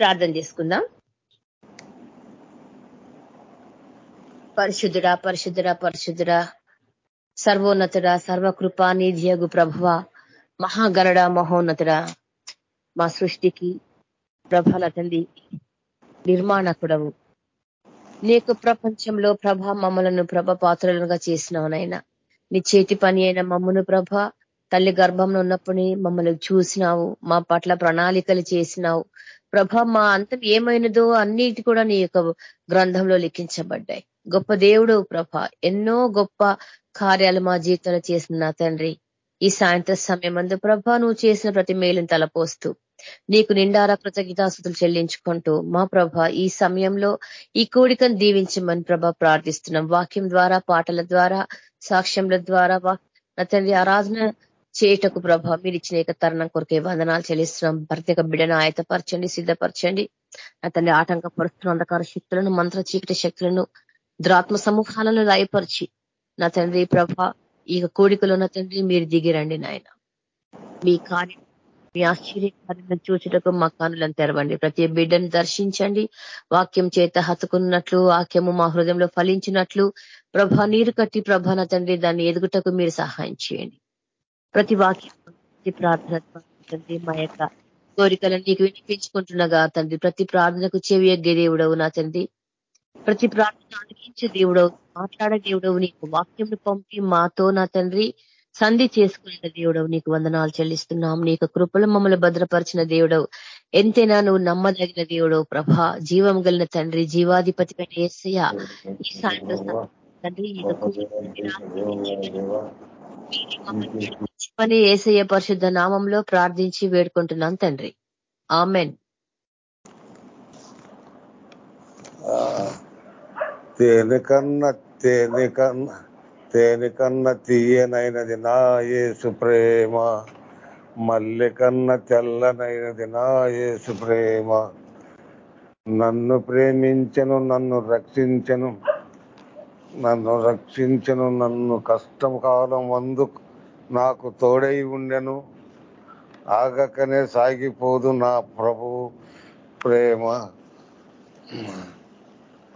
ప్రార్థన చేసుకుందాం. పరిశుద్ధుడా పరిశుద్ధుడా పరిశుద్ధుడా సర్వోన్నతుడా సర్వకృపా నిధియగు ప్రభువ మహాగణడ మహోన్నతుడా మా సృష్టికి ప్రభల తండ్రి నిర్మాణకుడవు. నీకు ప్రపంచంలో ప్రభ మమ్మలను ప్రభ పాత్రలుగా చేసినావునైనా నీ చేతి పని అయిన మమ్మను ప్రభ తల్లి గర్భంలో ఉన్నప్పుడు మమ్మల్ని చూసినావు మా పట్ల ప్రణాళికలు చేసినావు ప్రభా మా అంతం ఏమైనదో అన్నిటి కూడా నీ యొక్క గ్రంథంలో లిఖించబడ్డాయి. గొప్ప దేవుడు ప్రభ ఎన్నో గొప్ప కార్యాలు మా జీవితంలో చేసిన తండ్రి. ఈ సాయంత్రం సమయం అందు ప్రభ నువ్వు చేసిన ప్రతి మేలుని తలపోస్తూ నీకు నిండార కృతజ్ఞతాస్తుతులు చెల్లించుకుంటూ మా ప్రభ ఈ సమయంలో ఈ కోడికను దీవించమని ప్రభ ప్రార్థిస్తున్నాం. వాక్యం ద్వారా పాటల ద్వారా సాక్ష్యంల ద్వారా నా తండ్రి ఆరాధన చేయటకు ప్రభ మీరు ఇచ్చిన ఏక తరుణం కొరకే వందనాలు చెల్లిస్తున్నాం. ప్రత్యేక బిడను ఆయతపరచండి సిద్ధపరచండి. నా ఆటంకపరుస్తున్న అంధకార శక్తులను మంత్ర చీకటి శక్తులను ద్రాత్మ సమూహాలను రాయపరిచి నా తండ్రి ప్రభ ఈ కోడికలో నా తండ్రి మీరు దిగిరండి నాయన. మీ కార్యం మీ ఆశ్చర్య కార్యం చూచుటకు మా కానులను తెరవండి. ప్రతి బిడ్డను దర్శించండి. వాక్యం చేత హతుకున్నట్లు వాక్యము మా హృదయంలో ఫలించినట్లు ప్రభ నీరు కట్టి ప్రభ నా తండ్రి దాన్ని ఎదుగుటకు మీరు సహాయం చేయండి. ప్రతి వాక్యం ప్రార్థన తండ్రి మా యొక్క కోరికలను నీకు వినిపించుకుంటున్నగా తండ్రి. ప్రతి ప్రార్థనకు చెవి ఎగ్గే దేవుడవు నా తండ్రి. ప్రతి ప్రార్థన అనిపించే దేవుడవు మాట్లాడే దేవుడవు నీకు వాక్యం పంపి మాతో నా తండ్రి సంధి చేసుకున్న దేవుడవు. నీకు వందనాలు చెల్లిస్తున్నాం. నీకు కృపలు మమ్మల్ని భద్రపరిచిన దేవుడవు. ఎంతైనా నువ్వు నమ్మదగిన దేవుడవు ప్రభ. జీవం గలిన తండ్రి జీవాధిపతి కంటే ఏసయ్య ఈ సాయంత్రం తండ్రి అని ఏసయ్య పరిశుద్ధ నామంలో ప్రార్థించి వేడుకుంటున్నాం తండ్రి. ఆమెన్. తేనె కన్న తేనె కన్న తేనె కన్న తీయనైనది నా యేసు ప్రేమ. మల్లె కన్న తెల్లనైనది నా యేసు ప్రేమ. నన్ను ప్రేమించను నన్ను రక్షించను నన్ను రక్షించను నన్ను కష్టం కాలం వందు నాకు తోడై ఉండెను. ఆగకనే సాగిపోదు నా ప్రభు ప్రేమ.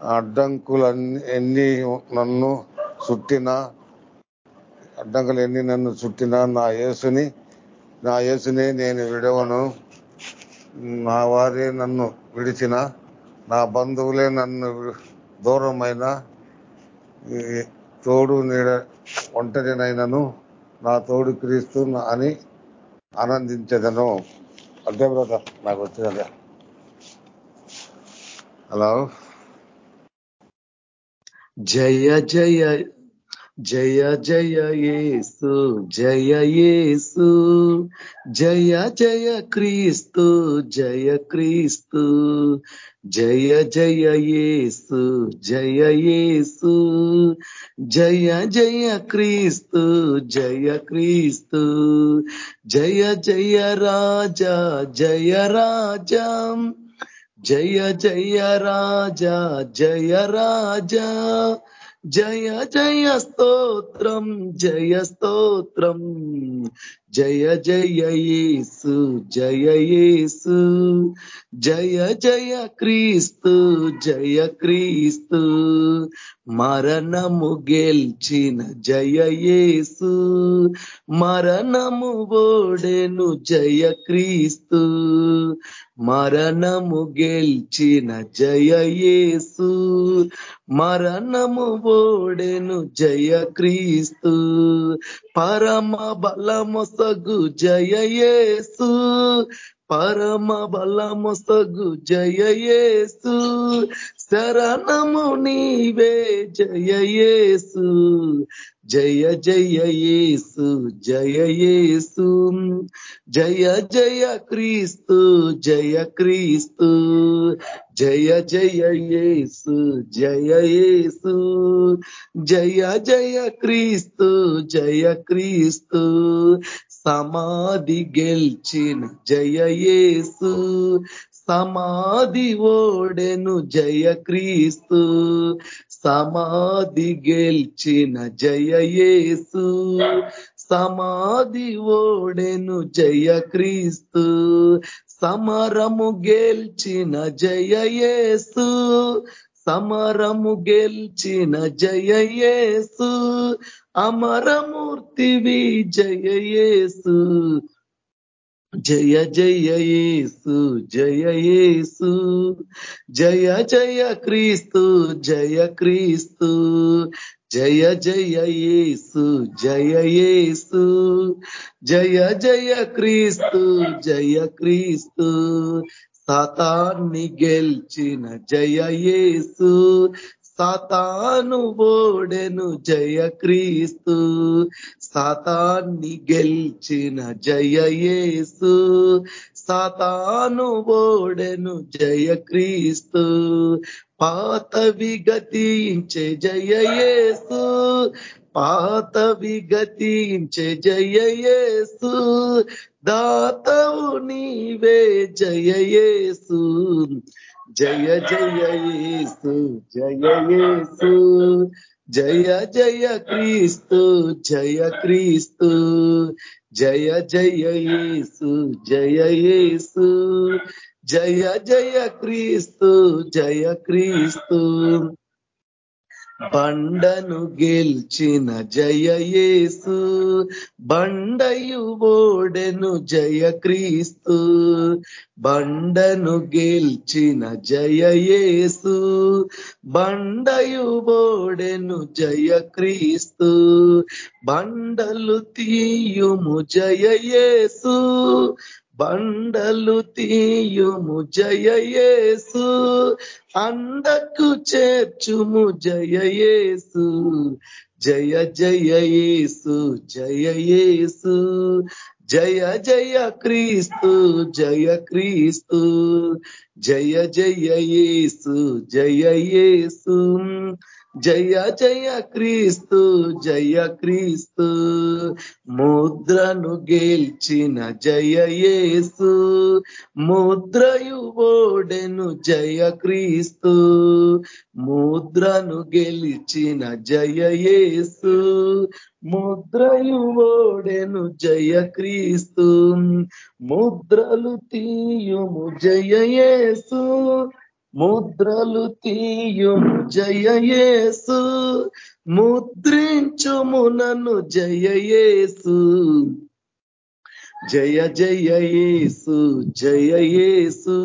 అడ్డంకులన్నీ ఎన్ని నన్ను చుట్టినా అడ్డంకులు ఎన్ని నన్ను చుట్టినా నా యేసుని నా యేసుని నేను విడవను. నా వారే నన్ను విడిచిన నా బంధువులే నన్ను దూరమైన తోడు నీడ ఒంటరినైనను. నా తోడు క్రీస్తు అని ఆనందించదను. అంటే బ్రదర్ నాకు వచ్చిందా హలో. జయ జయ జయ జయ యేసు జయ యేసు జయ జయ క్రీస్తు జయ క్రీస్తు జయ జయ యేసు జయ యేసు జయ జయ క్రీస్తు జయ క్రీస్తు జయ జయ రాజా జయ రాజా జయ జయ రాజా జయ రాజా జయ జయ స్తోత్రం జయ స్తోత్రం జయ జయ యేసు జయ యేసు జయ జయ క్రీస్తు జయ క్రీస్తు. మరణము గెల్చిన జయ యేసు మరణము ఓడెను జయ క్రీస్తు. మరణము గెల్చిన జయ యేసు మరణము ఓడెను జయ క్రీస్తు పరమ బలమొసగు జయ పరమ బలమొసగు జయ శరణము నీవే జయ జయ జయ యేసు. జయ జయ క్రీస్తు జయ క్రీస్తు. జయ జయ యేసు జయ యేసు జయ జయ క్రీస్తు జయ క్రీస్తు. సమాధి గెల్చిన జయ యేసు సమాధి ఓడెను జయ క్రీస్తు. సమాధి గెల్చిన జయ యేసు సమాధి ఓడెను జయ క్రీస్తు. సమరము గెల్చిన జయయేసు సమరము గెల్చిన జయయేసు అమరమూర్తివి జయయేసు జయ జయేసు జయేసు జయ జయ జయ క్రీస్తు జయ క్రీస్తు. జయ జయ యేసు జయ యేసు జయ జయ క్రీస్తు జయ క్రీస్తు. సాతాన్ని గెల్చిన జయ యేసు సాతాను ఓడెను జయ క్రీస్తు. సాతాన్ని గెల్చిన జయ యేసు సాతాను ఓడెను జయ క్రీస్తు. పాత విగతించే జయ పాత విగతించే జయ దాతవు నీవే జయ జయ జయ యేసు జయ జయ క్రీస్తు జయ క్రీస్తు. జయ జయ యేసు. జయ జయ జయ క్రీస్తు జయ క్రీస్తు. బండను గెల్చిన జయయేసు బండయు ఓడెను జయ క్రీస్తు. బండను గెల్చిన జయయేసు బండయు ఓడెను జయ క్రీస్తు. బండలు తీయుము జయయేసు బండలు తీయుము జయయేసు అందకు చేర్చుము జయయేసు జయ జయయేసు జయయేసు జయ జయ క్రీస్తు జయ క్రీస్తు. జయ జయయేసు జయయేసు జయ జయ క్రీస్తు జయ క్రీస్తు. ముద్రను గెల్చిన జయయేసు ముద్రయు ఓడెను జయ క్రీస్తు. ముద్రను గెలిచిన జయయేసు ముద్రయు ఓడెను జయ క్రీస్తు. ముద్రలు తీయుము జయయేసు ముద్రలు తీయుము జయయేసు ముద్రించుమునను జయయేసు జయ జయ యేసు.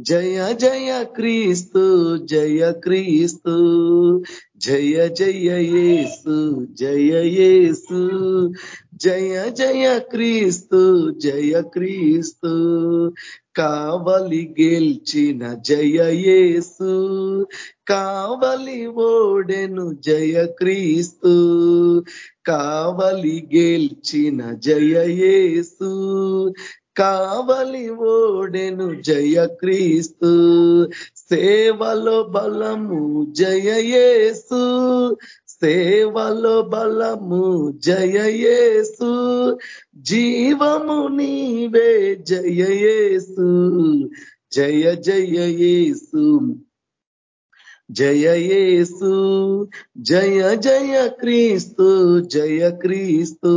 జయ జయ క్రీస్తు జయ క్రీస్తు. జయ జయ యేసు జయ యేసు జయ జయ క్రీస్తు జయ క్రీస్తు. కావలి గెల్చిన జయ యేసు కావలి ఓడెను జయ క్రీస్తు. కావలి గెల్చిన జయ యేసు కావలి ఓడెను జయ క్రీస్తు. సేవలో బలము జయ సేవలో బలము జయ జీవము నీవే జయ జయ జయ యేసు. జయ జయ క్రీస్తు. జయ క్రీస్తు.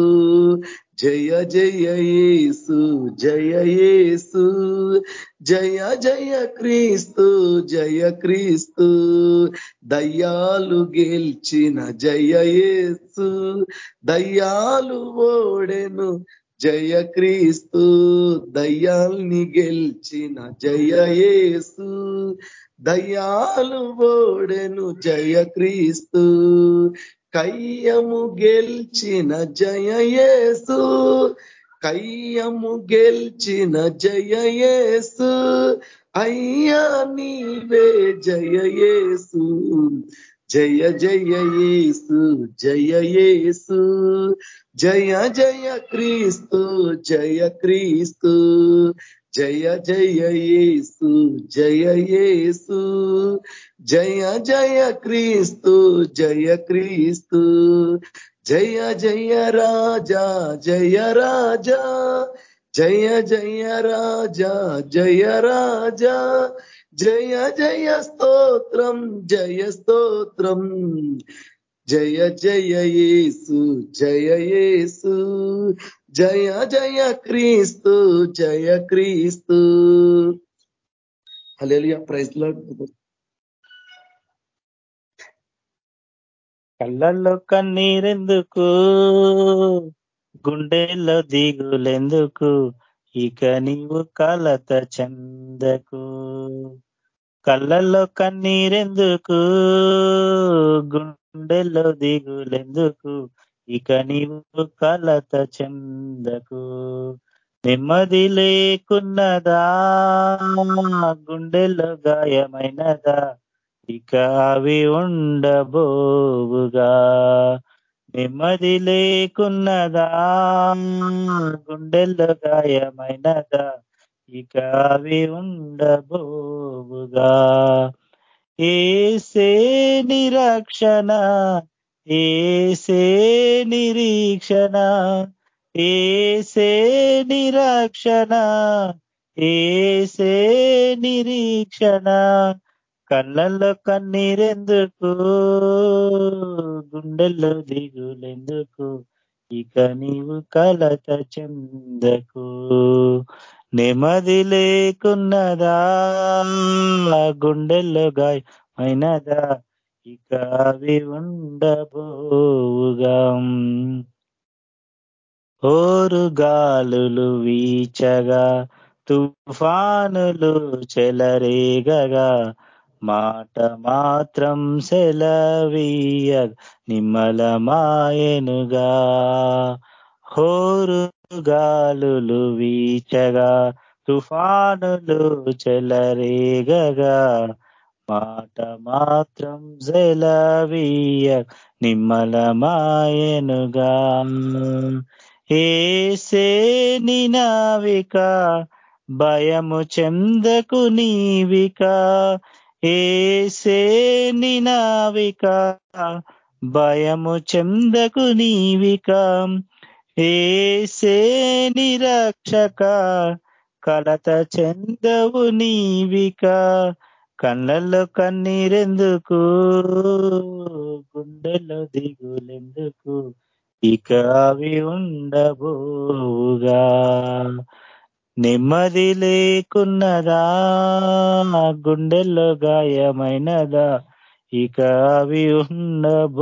జయ జయ యేసు జయ యేసు జయ జయ క్రీస్తు జయ క్రీస్తు. దయ్యాలు గెల్చిన జయ యేసు దయ్యాలు ఓడెను జయ క్రీస్తు. దయ్యాల్ని గెల్చిన జయ యేసు దయ్యాలు ఓడెను జయ క్రీస్తు. కయ్యము గెల్చిన జయయేసు కయ్యము గెల్చిన జయయేసు అయ్యా నీవే జయయేసు జయ జయ యేసు జయ యేసు జయ జయ క్రీస్తు జయ క్రీస్తు జయ జయ యేసు జయ యేసు జయ జయ క్రీస్తు జయ క్రీస్తు జయ జయ రాజా జయ రాజా జయ జయ రాజా జయ రాజా జయ జయ స్తోత్రం జయ స్తోత్రం జయ జయ యేసు జయ యేసు జయ జయ క్రీస్తు జయ క్రీస్తు. Hallelujah praise lord. కళ్ళల్లో కన్నీరెందుకు? గుండెల్లో దిగులెందుకు? ఇక నీవు కలత చెందకు. కళ్ళల్లో కన్నీరెందుకు? గుండెల్లో దిగులెందుకు? ఇక నీవు కలత చెందకు నెమ్మది లేకున్నదా? గుండెల్లో గాయమైనదా? ఇక అవి ఉండబోవుగా. నెమ్మది లేకున్నదా? గుండెల్లో గాయమైనదా? ఇక అవి ఉండబోవుగా. ఏసే నిరక్షణ ఏసే నిరీక్షణ ఏసే నిరక్షణ ఏసే నిరీక్షణ. కళ్ళల్లో కన్నీరెందుకు? గుండెల్లో దిగులెందుకు? ఇక నీవు కలత చెందకు. నెమ్మది లేకున్నదా? గుండెల్లో గాయమైనదా? ఇక అవి ఉండబోగా ఓరుగాలులు వీచగా తుఫానులు చెలరేగగా మాట మాత్రం సెలవీయ నిమ్మలమాయనుగా హోరుగాలులు వీచగా తుఫానులు చెలరేగగా మాట మాత్రం జలవీయ నిమ్మలమాయనుగా. ఏసే నినావిక భయము చెందకు నీవిక? ఏసే నినావిక భయము చెందకు నీవిక? ఏసే నిరక్షక కలత చెందవు నీవిక? కళ్ళల్లో కన్నీరెందుకు? గుండెల్లో దిగులెందుకు? ఇక అవి ఉండబోగా నెమ్మది లేకున్నదా? గుండెల్లో గాయమైనదా? ఇక అవి ఉండబోగా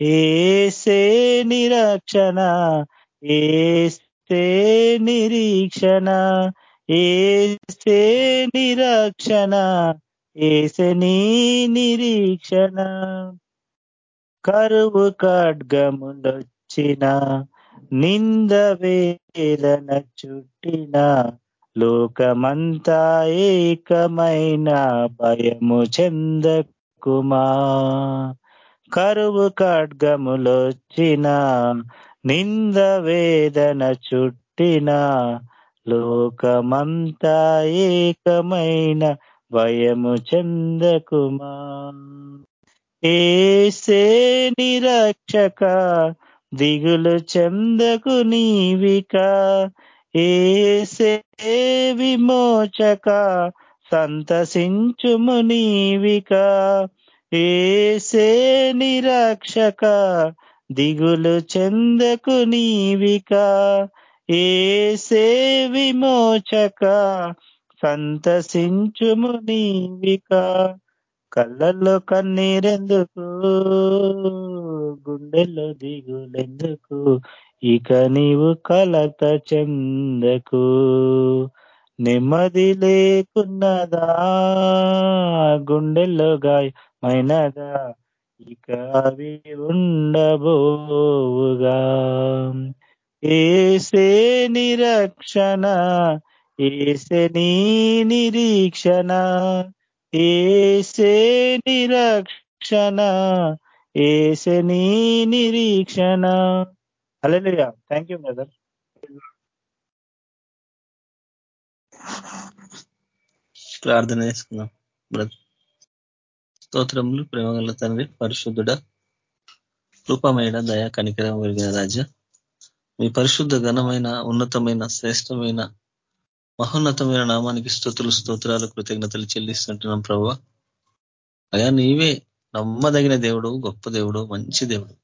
ఏసే నిరక్షణ ఏస్తే నిరీక్షణ ఏసే నిరక్షణ ఏసే నీ నిరీక్షణ. కరువు ఖడ్గములొచ్చిన నింద వేదన చుట్టిన లోకమంతా ఏకమైన భయము చెందకుమా. కరువు ఖడ్గములొచ్చిన నింద వేదన చుట్టిన లోకమంతా ఏకమైన భయము చెందకుమా? ఏసే నిరక్షక దిగులు చెందకు నీవిక. ఏసే విమోచక సంతసించుము నీవిక. ఏసే నిరక్షక దిగులు చెందకు నీవిక. ఏసే విమోచక సంతసించుము నీవిక కళ్ళల్లో కన్నీరెందుకు? గుండెల్లో దిగులెందుకు? ఇక నీవు కలత చెందకు. నెమ్మది లేకున్నదా? గుండెల్లో గాయమైనదా? ఇక అవి ఉండబోవుగా. ఏసే నిరక్షణ ఏసే నీ నిరీక్షణ ఏసే నిరక్షణ ఏసే నీ నిరీక్షణ. అలెలుయా థ్యాంక్ యూ బ్రదర్ ప్రార్థన చేసుకున్నాం బ్రదర్ స్తోత్రములు ప్రేమగల తండ్రి పరిశుద్ధుడ రూపమైన దయా కనికరం కలిగిన రాజా. మీ పరిశుద్ధ ఘనమైన ఉన్నతమైన శ్రేష్టమైన మహోన్నతమైన నామానికి స్థుతులు స్తోత్రాలు కృతజ్ఞతలు చెల్లిస్తుంటున్నాం ప్రభు. అయా నీవే నమ్మదగిన దేవుడు గొప్ప దేవుడు మంచి దేవుడు.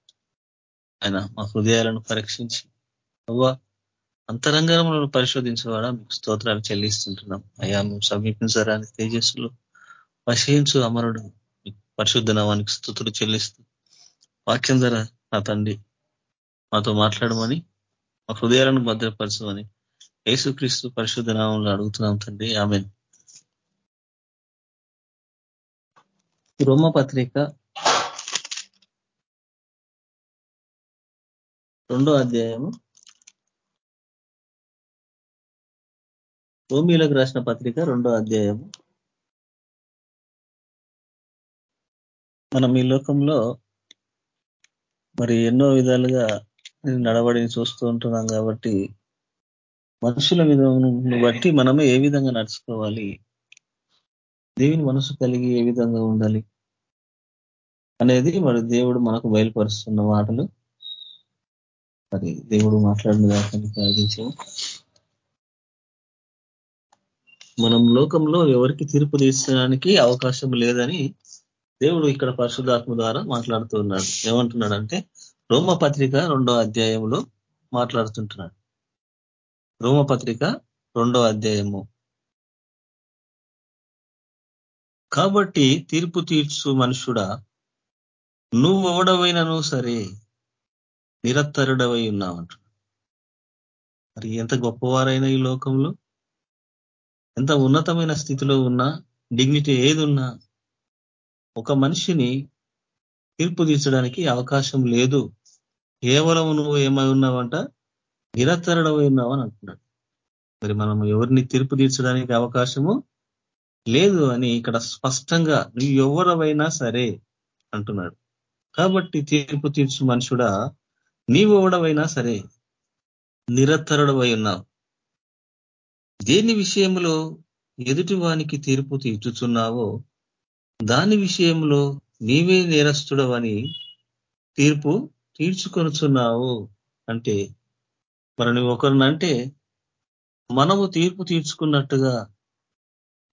ఆయన మా హృదయాలను పరీక్షించి అవ్వ అంతరంగంలో పరిశోధించేవాడా మీకు స్తోత్రాలు చెల్లిస్తుంటున్నాం. అయా మేము సమీపించరాని తేజస్సులు వశయించు అమరుడు పరిశుద్ధ నామానికి స్థుతులు చెల్లిస్తూ వాక్యం ధర నా తండ్రి మాతో మాట్లాడమని మా హృదయాలను భద్రపరచమని యేసుక్రీస్తు పరిశుద్ధ నామంలో అడుగుతున్నాం తండ్రి. ఆమె రోమ పత్రిక రెండో అధ్యాయము రోమిలకు రాసిన పత్రిక రెండో అధ్యాయము. మనం ఈ లోకంలో మరి ఎన్నో విధాలుగా నడవడిని చూస్తూ ఉంటున్నాం కాబట్టి మనుషుల మీద బట్టి మనమే ఏ విధంగా నడుచుకోవాలి? దేవుని మనసు కలిగి ఏ విధంగా ఉండాలి? అనేది మరి దేవుడు మనకు బయలుపరుస్తున్న మాటలు. మరి దేవుడు మాట్లాడిన దాకాన్ని ప్రార్థించాము మనం లోకంలో ఎవరికి తీర్పు తీర్చడానికి అవకాశం లేదని దేవుడు ఇక్కడ పరిశుద్ధాత్మ ద్వారా మాట్లాడుతూ ఉన్నాడు. రోమ పత్రిక రెండో అధ్యాయంలో మాట్లాడుతుంటున్నాడు. రోమ పత్రిక రెండో అధ్యాయము. కాబట్టి తీర్పు తీర్చు మనుషుడా నువ్వెవడవైనను సరే నిరత్తరుడవై ఉన్నావంట మరి ఎంత గొప్పవారైనా ఈ లోకంలో? ఎంత ఉన్నతమైన స్థితిలో ఉన్నా డిగ్నిటీ ఏదున్నా ఒక మనిషిని తీర్పు తీర్చడానికి అవకాశం లేదు. కేవలం నువ్వు ఏమై ఉన్నావంట? నిరత్తరుడమై ఉన్నావని అంటున్నాడు. మరి మనం ఎవరిని తీర్పు తీర్చడానికి అవకాశము లేదు అని ఇక్కడ స్పష్టంగా నువ్వు ఎవరవైనా సరే అంటున్నాడు. కాబట్టి తీర్పు తీర్చు మనుషుడా నీవు ఎవడవైనా సరే నిరత్తరుడవై ఉన్నావు. దేని విషయంలో ఎదుటి వానికి తీర్పు తీర్చుచున్నావో దాని విషయంలో నీవే నేరస్తుడవని తీర్పు తీర్చుకొనుచున్నావు అంటే మనని ఒకరిని ఒకరినంటే మనము తీర్పు తీర్చుకున్నట్టుగా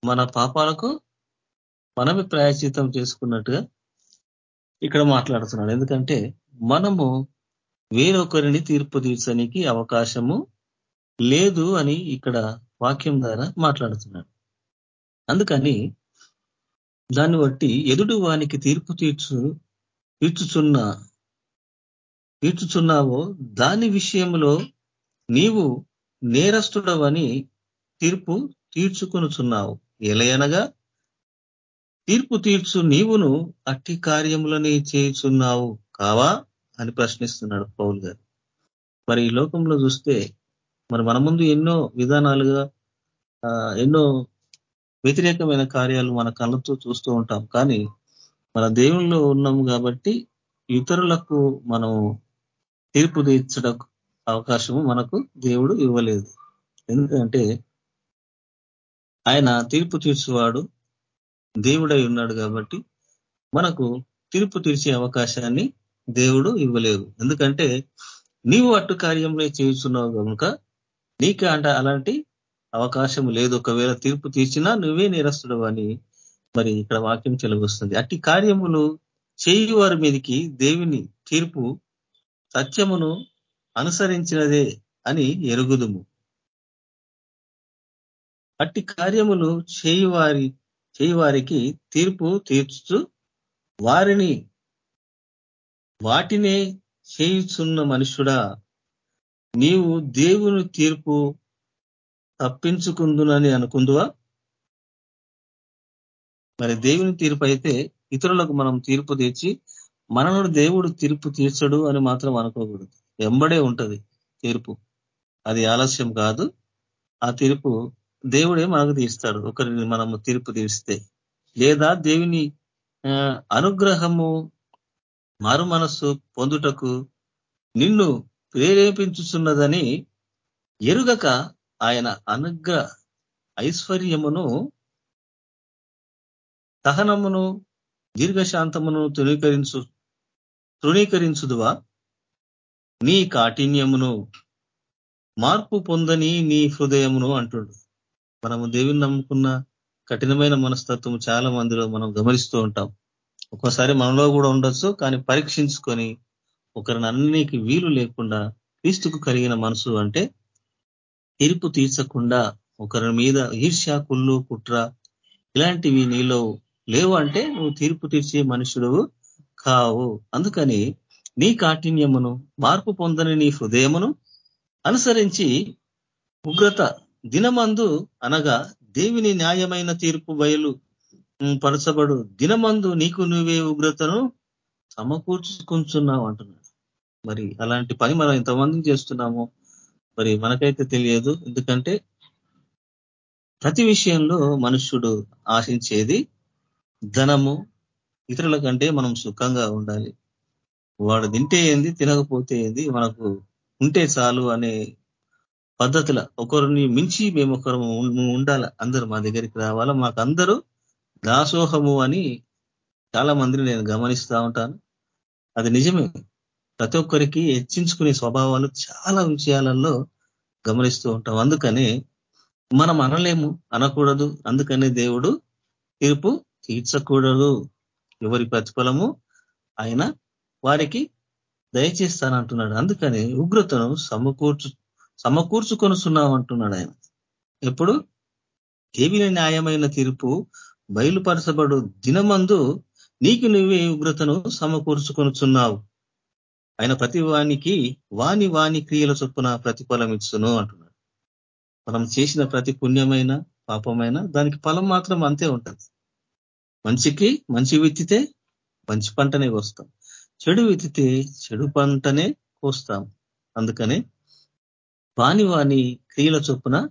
మన పాపాలకు మనమే ప్రాయచితం చేసుకున్నట్టుగా ఇక్కడ మాట్లాడుతున్నాడు. ఎందుకంటే మనము వేరొకరిని తీర్పు తీర్చడానికి అవకాశము లేదు అని ఇక్కడ వాక్యం ద్వారా మాట్లాడుతున్నాడు. అందుకని దాన్ని బట్టి ఎదుటి వానికి తీర్పు తీర్చు తీర్చుచున్న తీర్చుచున్నావో దాని విషయంలో నీవు నేరస్తుడవని తీర్పు తీర్చుకొనుచున్నావు. ఎలయనగా తీర్పు తీర్చు నీవును అట్టి కార్యములని చేయుచున్నావు. కావా? అని ప్రశ్నిస్తున్నాడు పౌల్ గారు. మరి ఈ లోకంలో చూస్తే మరి మన ముందు ఎన్నో విధానాలుగా ఎన్నో వ్యతిరేకమైన కార్యాలు మన కళ్ళతో చూస్తూ ఉంటాం. కానీ మన దేవుల్లో ఉన్నాము కాబట్టి ఇతరులకు మనం తీర్పు తీర్చడం అవకాశము మనకు దేవుడు ఇవ్వలేదు. ఎందుకంటే ఆయన తీర్పు తీర్చువాడు దేవుడై ఉన్నాడు కాబట్టి మనకు తీర్పు తీర్చే అవకాశాన్ని దేవుడు ఇవ్వలేదు. ఎందుకంటే నీవు అట్టు కార్యంలో చేస్తున్నావు కనుక నీకు అంట అలాంటి అవకాశం లేదు. ఒకవేళ తీర్పు తీర్చినా నువ్వే నేరస్తుడు అని మరి ఇక్కడ వాక్యం చెలగొస్తుంది. అట్టి కార్యములు చేయి వారి మీదకి దేవుని తీర్పు సత్యమును అనుసరించినదే అని ఎరుగుదుము. అట్టి కార్యములు చేయువారి చేయువారికి తీర్పు తీర్చుతూ వారిని వాటినే చేయుచున్న మనుషుడా నీవు దేవుని తీర్పు తప్పించుకుందునని అనుకుందువా? మరి దేవుని తీర్పు అయితే ఇతరులకు మనం తీర్పు తెచ్చి మనను దేవుడు తీర్పు తీర్చడు అని మాత్రం అనుకోకూడదు. వెంబడే ఉంటది తీర్పు. అది ఆలస్యం కాదు. ఆ తీర్పు దేవుడే మనకు తీస్తాడు. ఒకరిని మనము తీర్పు తీస్తే లేదా దేవుని అనుగ్రహము మారు మనస్సు పొందుటకు నిన్ను ప్రేరేపించుతున్నదని ఎరుగక ఆయన అనుగ్రహ ఐశ్వర్యమును సహనమును దీర్ఘశాంతమును తృణీకరించు తృణీకరించుదువా? నీ కాఠిన్యమును మార్పు పొందని నీ హృదయమును అంటుడు. మనము దేవుని నమ్ముకున్న కఠినమైన మనస్తత్వం చాలా మందిలో మనం గమనిస్తూ ఉంటాం. ఒక్కోసారి మనలో కూడా ఉండొచ్చు కానీ పరీక్షించుకొని ఒకరిని అన్నికి వీలు లేకుండా క్రీస్తుకు కలిగిన మనసు అంటే తీర్పు తీర్చకుండా ఒకరి మీద ఈర్ష్య కుళ్ళు కుట్ర ఇలాంటివి నీలో లేవు అంటే నువ్వు తీర్పు తీర్చే మనుషుడు కావు. అందుకని నీ కాఠిన్యమును మార్పు పొందని నీ హృదయమును అనుసరించి ఉగ్రత దినమందు అనగా దేవిని న్యాయమైన తీర్పు బయలు పరచబడు దినమందు నీకు నువ్వే ఉగ్రతను సమకూర్చుకుంటున్నావు అంటున్నాడు. మరి అలాంటి పని మనం ఎంతమంది చేస్తున్నాము. మరి మనకైతే తెలియదు. ఎందుకంటే ప్రతి విషయంలో మనుష్యుడు ఆశించేది ధనము ఇతరుల కంటే మనం సుఖంగా ఉండాలి. వాడు తింటే ఏంది తినకపోతే ఏంది మనకు ఉంటే చాలు అనే పద్ధతుల ఒకరిని మించి మేము ఒకరు ఉండాల? అందరూ మా దగ్గరికి రావాలా? మాకు అందరూ దాసోహము అని చాలా మందిని నేను గమనిస్తూ ఉంటాను. అది నిజమే. ప్రతి ఒక్కరికి హెచ్చించుకునే స్వభావాలు చాలా విషయాలలో గమనిస్తూ ఉంటాం. అందుకనే మనం అనలేము అనకూడదు. అందుకనే దేవుడు తీర్పు తీర్చకూడదు. ఎవరి ప్రతిఫలము ఆయన వారికి దయచేస్తానంటున్నాడు. అందుకని ఉగ్రతను సమకూర్చు సమకూర్చుకొనుస్తున్నాం అంటున్నాడు ఆయన. ఎప్పుడు? దేవిని న్యాయమైన తీర్పు బయలుపరచబడు దినమందు నీకు నువ్వే ఉగ్రతను సమకూర్చుకొనుచున్నావు. ఆయన ప్రతి వానికి వాని వాని క్రియల చొప్పున ప్రతిఫలం ఇచ్చును అంటున్నాడు. మనం చేసిన ప్రతి పుణ్యమైన పాపమైన దానికి ఫలం మాత్రం అంతే ఉంటుంది. మంచికి మంచి విత్తితే మంచి పంటనే కోస్తాం. చెడు విత్తితే చెడు పంటనే కోస్తాం. అందుకనే వాని వాని క్రియల చొప్పున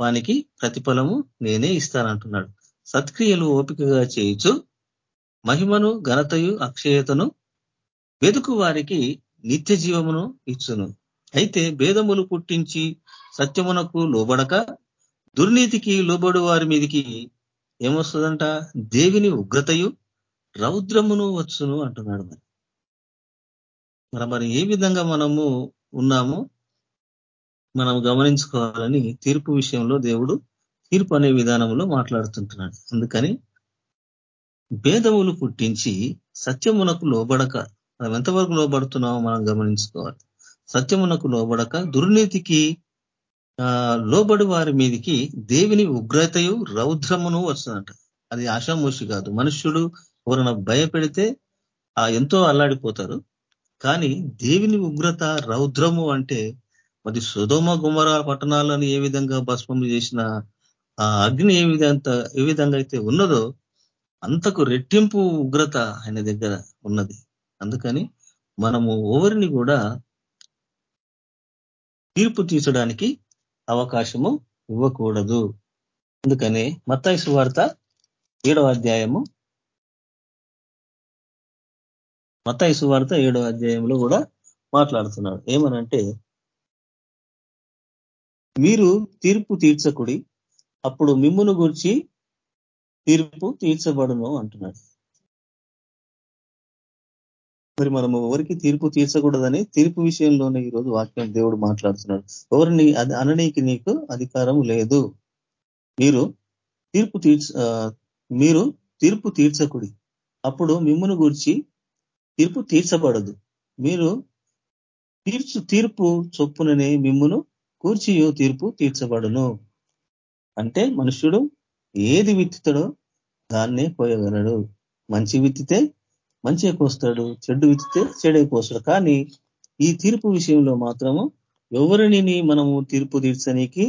వానికి ప్రతిఫలము నేనే ఇస్తానంటున్నాడు. సత్క్రియలు ఓపికగా చేయుచు మహిమను ఘనతయు అక్షయతను వెతుకు వారికి నిత్య జీవమును ఇచ్చును. అయితే భేదములు పుట్టించి సత్యమునకు లోబడక దుర్నీతికి లోబడు వారి మీదికి ఏమొస్తుందంట? దేవిని ఉగ్రతయు రౌద్రమును వచ్చును అంటున్నాడు మరి. మరి మరి ఏ విధంగా మనము ఉన్నామో మనం గమనించుకోవాలని తీర్పు విషయంలో దేవుడు తీర్పు అనే విధానంలో మాట్లాడుతుంటున్నాడు. అందుకని భేదములు పుట్టించి సత్యమునకు లోబడక మనం ఎంతవరకు లోబడుతున్నామో మనం గమనించుకోవాలి. సత్యమునకు లోబడక దుర్నీతికి లోబడి వారి మీదికి దేవిని ఉగ్రతయు రౌద్రమును వస్తుందంట. అది ఆశామూషి కాదు. మనుష్యుడు ఎవరైనా భయపెడితే ఆ ఎంతో అల్లాడిపోతారు. కానీ దేవుని ఉగ్రత రౌద్రము అంటే మరి సుధోమ గుమర పట్టణాలను ఏ విధంగా భస్మం చేసిన ఆ అగ్ని ఏ విధంగా ఏ విధంగా అయితే ఉన్నదో అంతకు రెట్టింపు ఉగ్రత ఆయన దగ్గర ఉన్నది. అందుకని మనము ఎవరిని కూడా తీర్పు తీర్చడానికి అవకాశము ఇవ్వకూడదు. అందుకని మత్తాయి సువార్త ఏడవ అధ్యాయము మత్తాయి సువార్త ఏడవ అధ్యాయంలో కూడా మాట్లాడుతున్నాడు. ఏమనంటే మీరు తీర్పు తీర్చకుడి అప్పుడు మిమ్మును గురించి తీర్పు తీర్చబడును అంటున్నాడు. మరి మనం ఎవరికి తీర్పు తీర్చకూడదని తీర్పు విషయంలోనే ఈరోజు వాక్యం దేవుడు మాట్లాడుతున్నాడు. ఎవరిని అది అననీకి నీకు అధికారం లేదు. మీరు తీర్పు తీర్చ మీరు తీర్పు తీర్చకుడి. అప్పుడు మిమ్మును గురించి తీర్పు తీర్చబడదు. మీరు తీర్చు తీర్పు చొప్పుననే మిమ్మును కూర్చి తీర్పు తీర్చబడును. అంటే మనుష్యుడు ఏది విత్తుతాడో దాన్నే పోయగలడు. మంచి విత్తితే మంచిగా కోస్తాడు చెడ్డు విత్తితే చెడే కోస్తాడు. కానీ ఈ తీర్పు విషయంలో మాత్రము ఎవరిని మనము తీర్పు తీర్చనీకి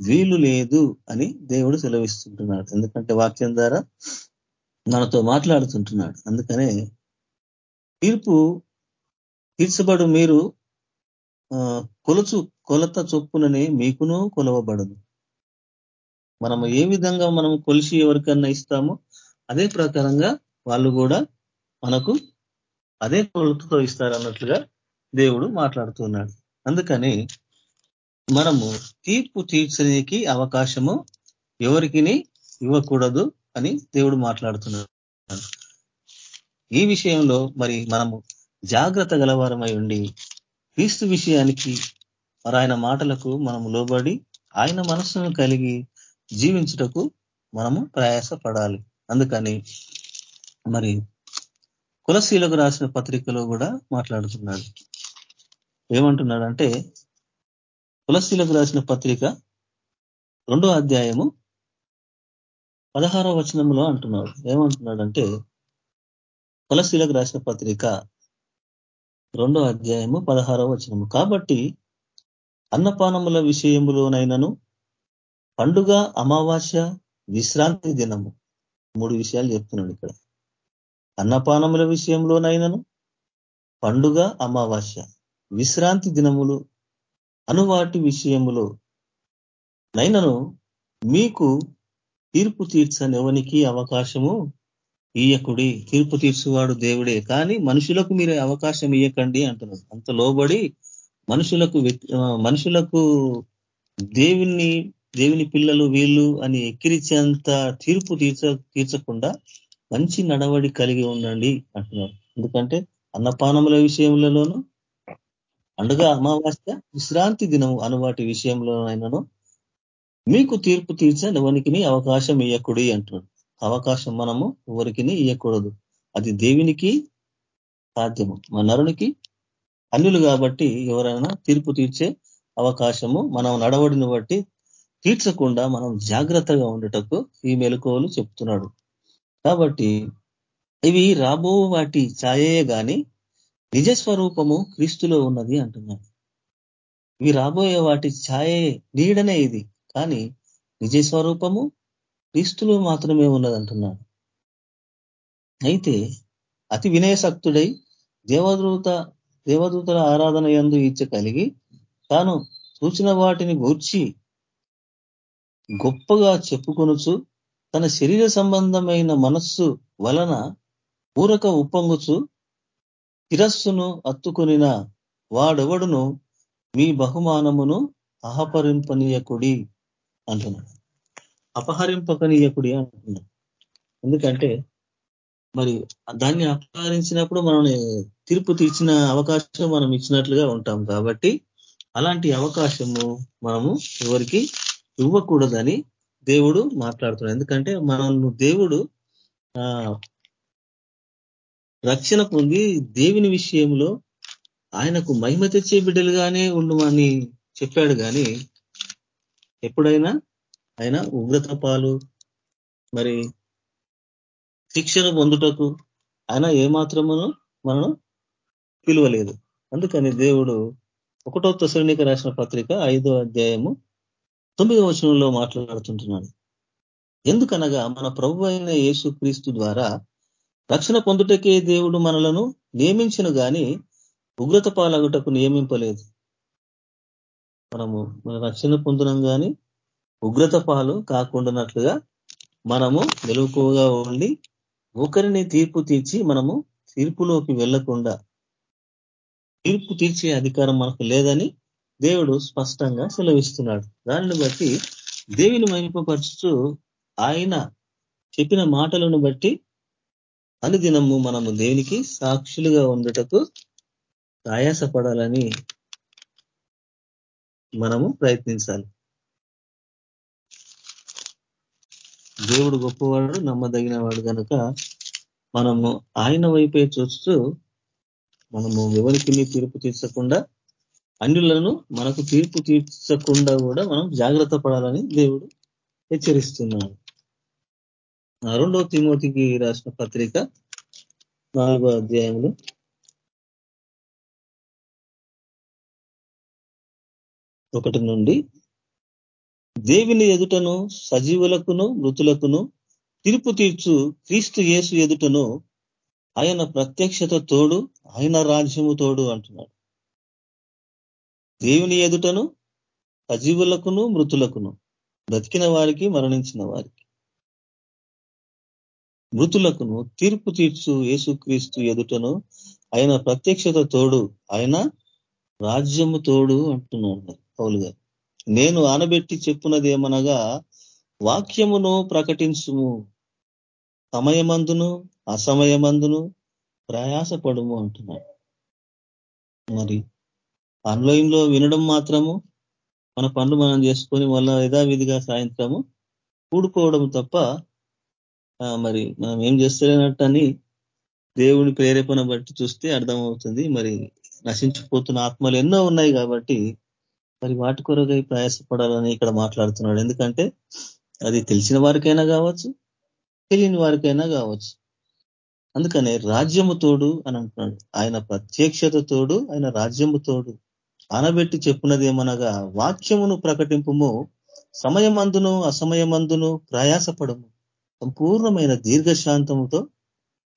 వీలు లేదు అని దేవుడు సెలవిస్తుంటున్నాడు. ఎందుకంటే వాక్యం ద్వారా మనతో మాట్లాడుతుంటున్నాడు. అందుకనే తీర్పు తీర్చబడు మీరు కొలుచు కొలత చొప్పుననే మీకును కొలవబడదు మనము ఏ విధంగా మనం కొలిసి ఎవరికన్నా ఇస్తామో అదే ప్రకారంగా వాళ్ళు కూడా మనకు అదే కొలతతో ఇస్తారన్నట్లుగా దేవుడు మాట్లాడుతున్నాడు. అందుకని మనము తీర్పు తీర్చడానికి అవకాశము ఎవరికి ఇవ్వకూడదు అని దేవుడు మాట్లాడుతున్నాడు. ఈ విషయంలో మరి మనము జాగ్రత్త గలవారమై ఉండి క్రీస్తు విషయానికి మరి ఆయన మాటలకు మనము లోబడి ఆయన మనస్సును కలిగి జీవించుటకు మనము ప్రయాస పడాలి అందుకని మరి కులశీలకు రాసిన పత్రికలో కూడా మాట్లాడుతున్నాడు. ఏమంటున్నాడంటే కులశీలకు రాసిన పత్రిక రెండో అధ్యాయము పదహారో వచనంలో అంటున్నాడు. ఏమంటున్నాడంటే కులశీలకు రాసిన పత్రిక రెండో అధ్యాయము పదహారో వచనము. కాబట్టి అన్నపానముల విషయములోనైనను పండుగ అమావాస్య విశ్రాంతి దినము. మూడు విషయాలు చెప్తున్నాడు ఇక్కడ. అన్నపానముల విషయంలోనైనను పండుగ అమావాస్య విశ్రాంతి దినములు అనువాటి విషయములో నైనను మీకు తీర్పు తీర్చనివనికి అవకాశము ఇయ్యకుడి. తీర్పు తీర్చువాడు దేవుడే. కానీ మనుషులకు మీరు అవకాశం ఇయ్యకండి అంటున్నారు అంత లోబడి మనుషులకు మనుషులకు దేవుని దేవుని పిల్లలు వీళ్ళు అని ఎక్కిరించేంత తీర్పు తీర్చ తీర్చకుండా మంచి నడవడి కలిగి ఉండండి అంటున్నారు. ఎందుకంటే అన్నపానముల విషయంలోనూ పండుగ అమావాస్య విశ్రాంతి దినము అనువాటి విషయంలోనైనాను మీకు తీర్పు తీర్చ ఎవరికి అవకాశం ఇయ్యకుడి అంటున్నాడు. అవకాశం మనము ఎవరికి ఇయ్యకూడదు. అది దేవునికి సాధ్యము. మన నరునికి అన్యులు కాబట్టి ఎవరైనా తీర్పు తీర్చే అవకాశము మనం నడవడిని బట్టి తీర్చకుండా మనం జాగ్రత్తగా ఉండటకు ఈ మెలకువలు చెప్తున్నాడు. కాబట్టి ఇవి రాబో వాటి ఛాయే గాని నిజస్వరూపము క్రీస్తులో ఉన్నది అంటున్నాడు. ఇవి రాబోయే వాటి ఛాయే నీడనే ఇది. కానీ నిజస్వరూపము క్రీస్తులో మాత్రమే ఉన్నదంటున్నాడు అయితే అతి వినయశక్తుడై దేవదూత దేవదూతల ఆరాధన ఎందు ఇచ్చ కలిగి తాను చూచిన వాటిని గూర్చి గొప్పగా చెప్పుకొనుచు తన శరీర సంబంధమైన మనస్సు వలన ఊరక ఉప్పొంగుచు శిరస్సును అత్తుకొనిన వాడెవడును? మీ బహుమానమును అహపరింపనీయకుడి అంటున్నాడు. అపహరింపకనీయకుడి అంటున్నాడు. ఎందుకంటే మరి దాన్ని అపహరించినప్పుడు మనం తీర్పు తీర్చిన అవకాశం మనం ఇచ్చినట్లుగా ఉంటాం కాబట్టి అలాంటి అవకాశము మనము ఎవరికి ఇవ్వకూడదని దేవుడు మాట్లాడుతున్నాడు. ఎందుకంటే మనల్ని దేవుడు రక్షణ పొంది దేవుని విషయంలో ఆయనకు మహిమ తెచ్చే బిడ్డలుగానే ఉండమని చెప్పాడు కానీ ఎప్పుడైనా ఆయన ఉగ్రత పాలు మరి శిక్షణ పొందుటకు ఆయన ఏమాత్రమును మనం పిలువలేదు. అందుకని దేవుడు ఒకటో తొసరినిక రాసిన పత్రిక ఐదో అధ్యాయము తొమ్మిదవ వచనంలో మాట్లాడుతుంటున్నాడు. ఎందుకనగా మన ప్రభు అయిన యేసు క్రీస్తు ద్వారా రక్షణ పొందుటకే దేవుడు మనలను నియమించను గాని ఉగ్రత పాలగుటకు నియమింపలేదు. మనము మన రక్షణ పొందునం కానీ ఉగ్రత పాలు కాకుండానట్లుగా మనము మెలుకువగా ఉండి ఒకరిని తీర్పు తీర్చి మనము తీర్పులోకి వెళ్ళకుండా తీర్పు తీర్చే అధికారం మనకు లేదని దేవుడు స్పష్టంగా సెలవిస్తున్నాడు. దానిని బట్టి దేవిని మహింపపరుచుతూ ఆయన చెప్పిన మాటలను బట్టి అనుదినము మనము దేవునికి సాక్షులుగా ఉండటకు ప్రయాసపడాలని మనము ప్రయత్నించాలి. దేవుడు గొప్పవాడు నమ్మదగిన వాడు కనుక మనము ఆయన వైపే చూస్తూ మనము ఎవరికి తీర్పు తీర్చకుండా అన్యులను మనకు తీర్పు తీర్చకుండా కూడా మనం జాగ్రత్త పడాలని దేవుడు హెచ్చరిస్తున్నాడు. రెండవ తిమోతికి రాసిన పత్రిక నాలుగో అధ్యాయంలో ఒకటి నుండి దేవిని ఎదుటను సజీవులకును మృతులకును తీర్పు తీర్చు క్రీస్తు యేసు ఎదుటను ఆయన ప్రత్యక్షత తోడు ఆయన రాజ్యము తోడు అంటున్నాడు. దేవుని ఎదుటను సజీవులకును మృతులకును బ్రతికిన వారికి మరణించిన వారికి. మృతులకును తీర్పు తీర్చు యేసుక్రీస్తు ఎదుటను ఆయన ప్రత్యక్షత తోడు ఆయన రాజ్యము తోడు అంటున్నాడు పౌలు గారు. నేను ఆనబెట్టి చెప్పున్నది ఏమనగా వాక్యమును ప్రకటించుము. సమయమందును అసమయమందును ప్రయాసపడుము అంటున్నాడు. మరి ఆన్లైన్లో వినడం మాత్రము మన పనులు మనం చేసుకొని మళ్ళా యథావిధిగా సాయంత్రము కూడుకోవడం తప్ప మరి మనం ఏం చేస్తలేనట్టని దేవుని ప్రేరేపణ బట్టి చూస్తే అర్థమవుతుంది. మరి నశించిపోతున్న ఆత్మలు ఎన్నో ఉన్నాయి కాబట్టి మరి వాటి కొరకై ప్రయాసపడాలని ఇక్కడ మాట్లాడుతున్నాడు. ఎందుకంటే అది తెలిసిన వారికైనా కావచ్చు తెలియని వారికైనా కావచ్చు. అందుకనే రాజ్యము తోడు అని అంటున్నాడు. ఆయన ప్రత్యక్షత తోడు ఆయన రాజ్యము తోడు. ఆనబెట్టి చెప్పున్నది ఏమనగా వాక్యమును ప్రకటింపుము సమయమందును అసమయమందును ప్రయాసపడము. సంపూర్ణమైన దీర్ఘశాంతముతో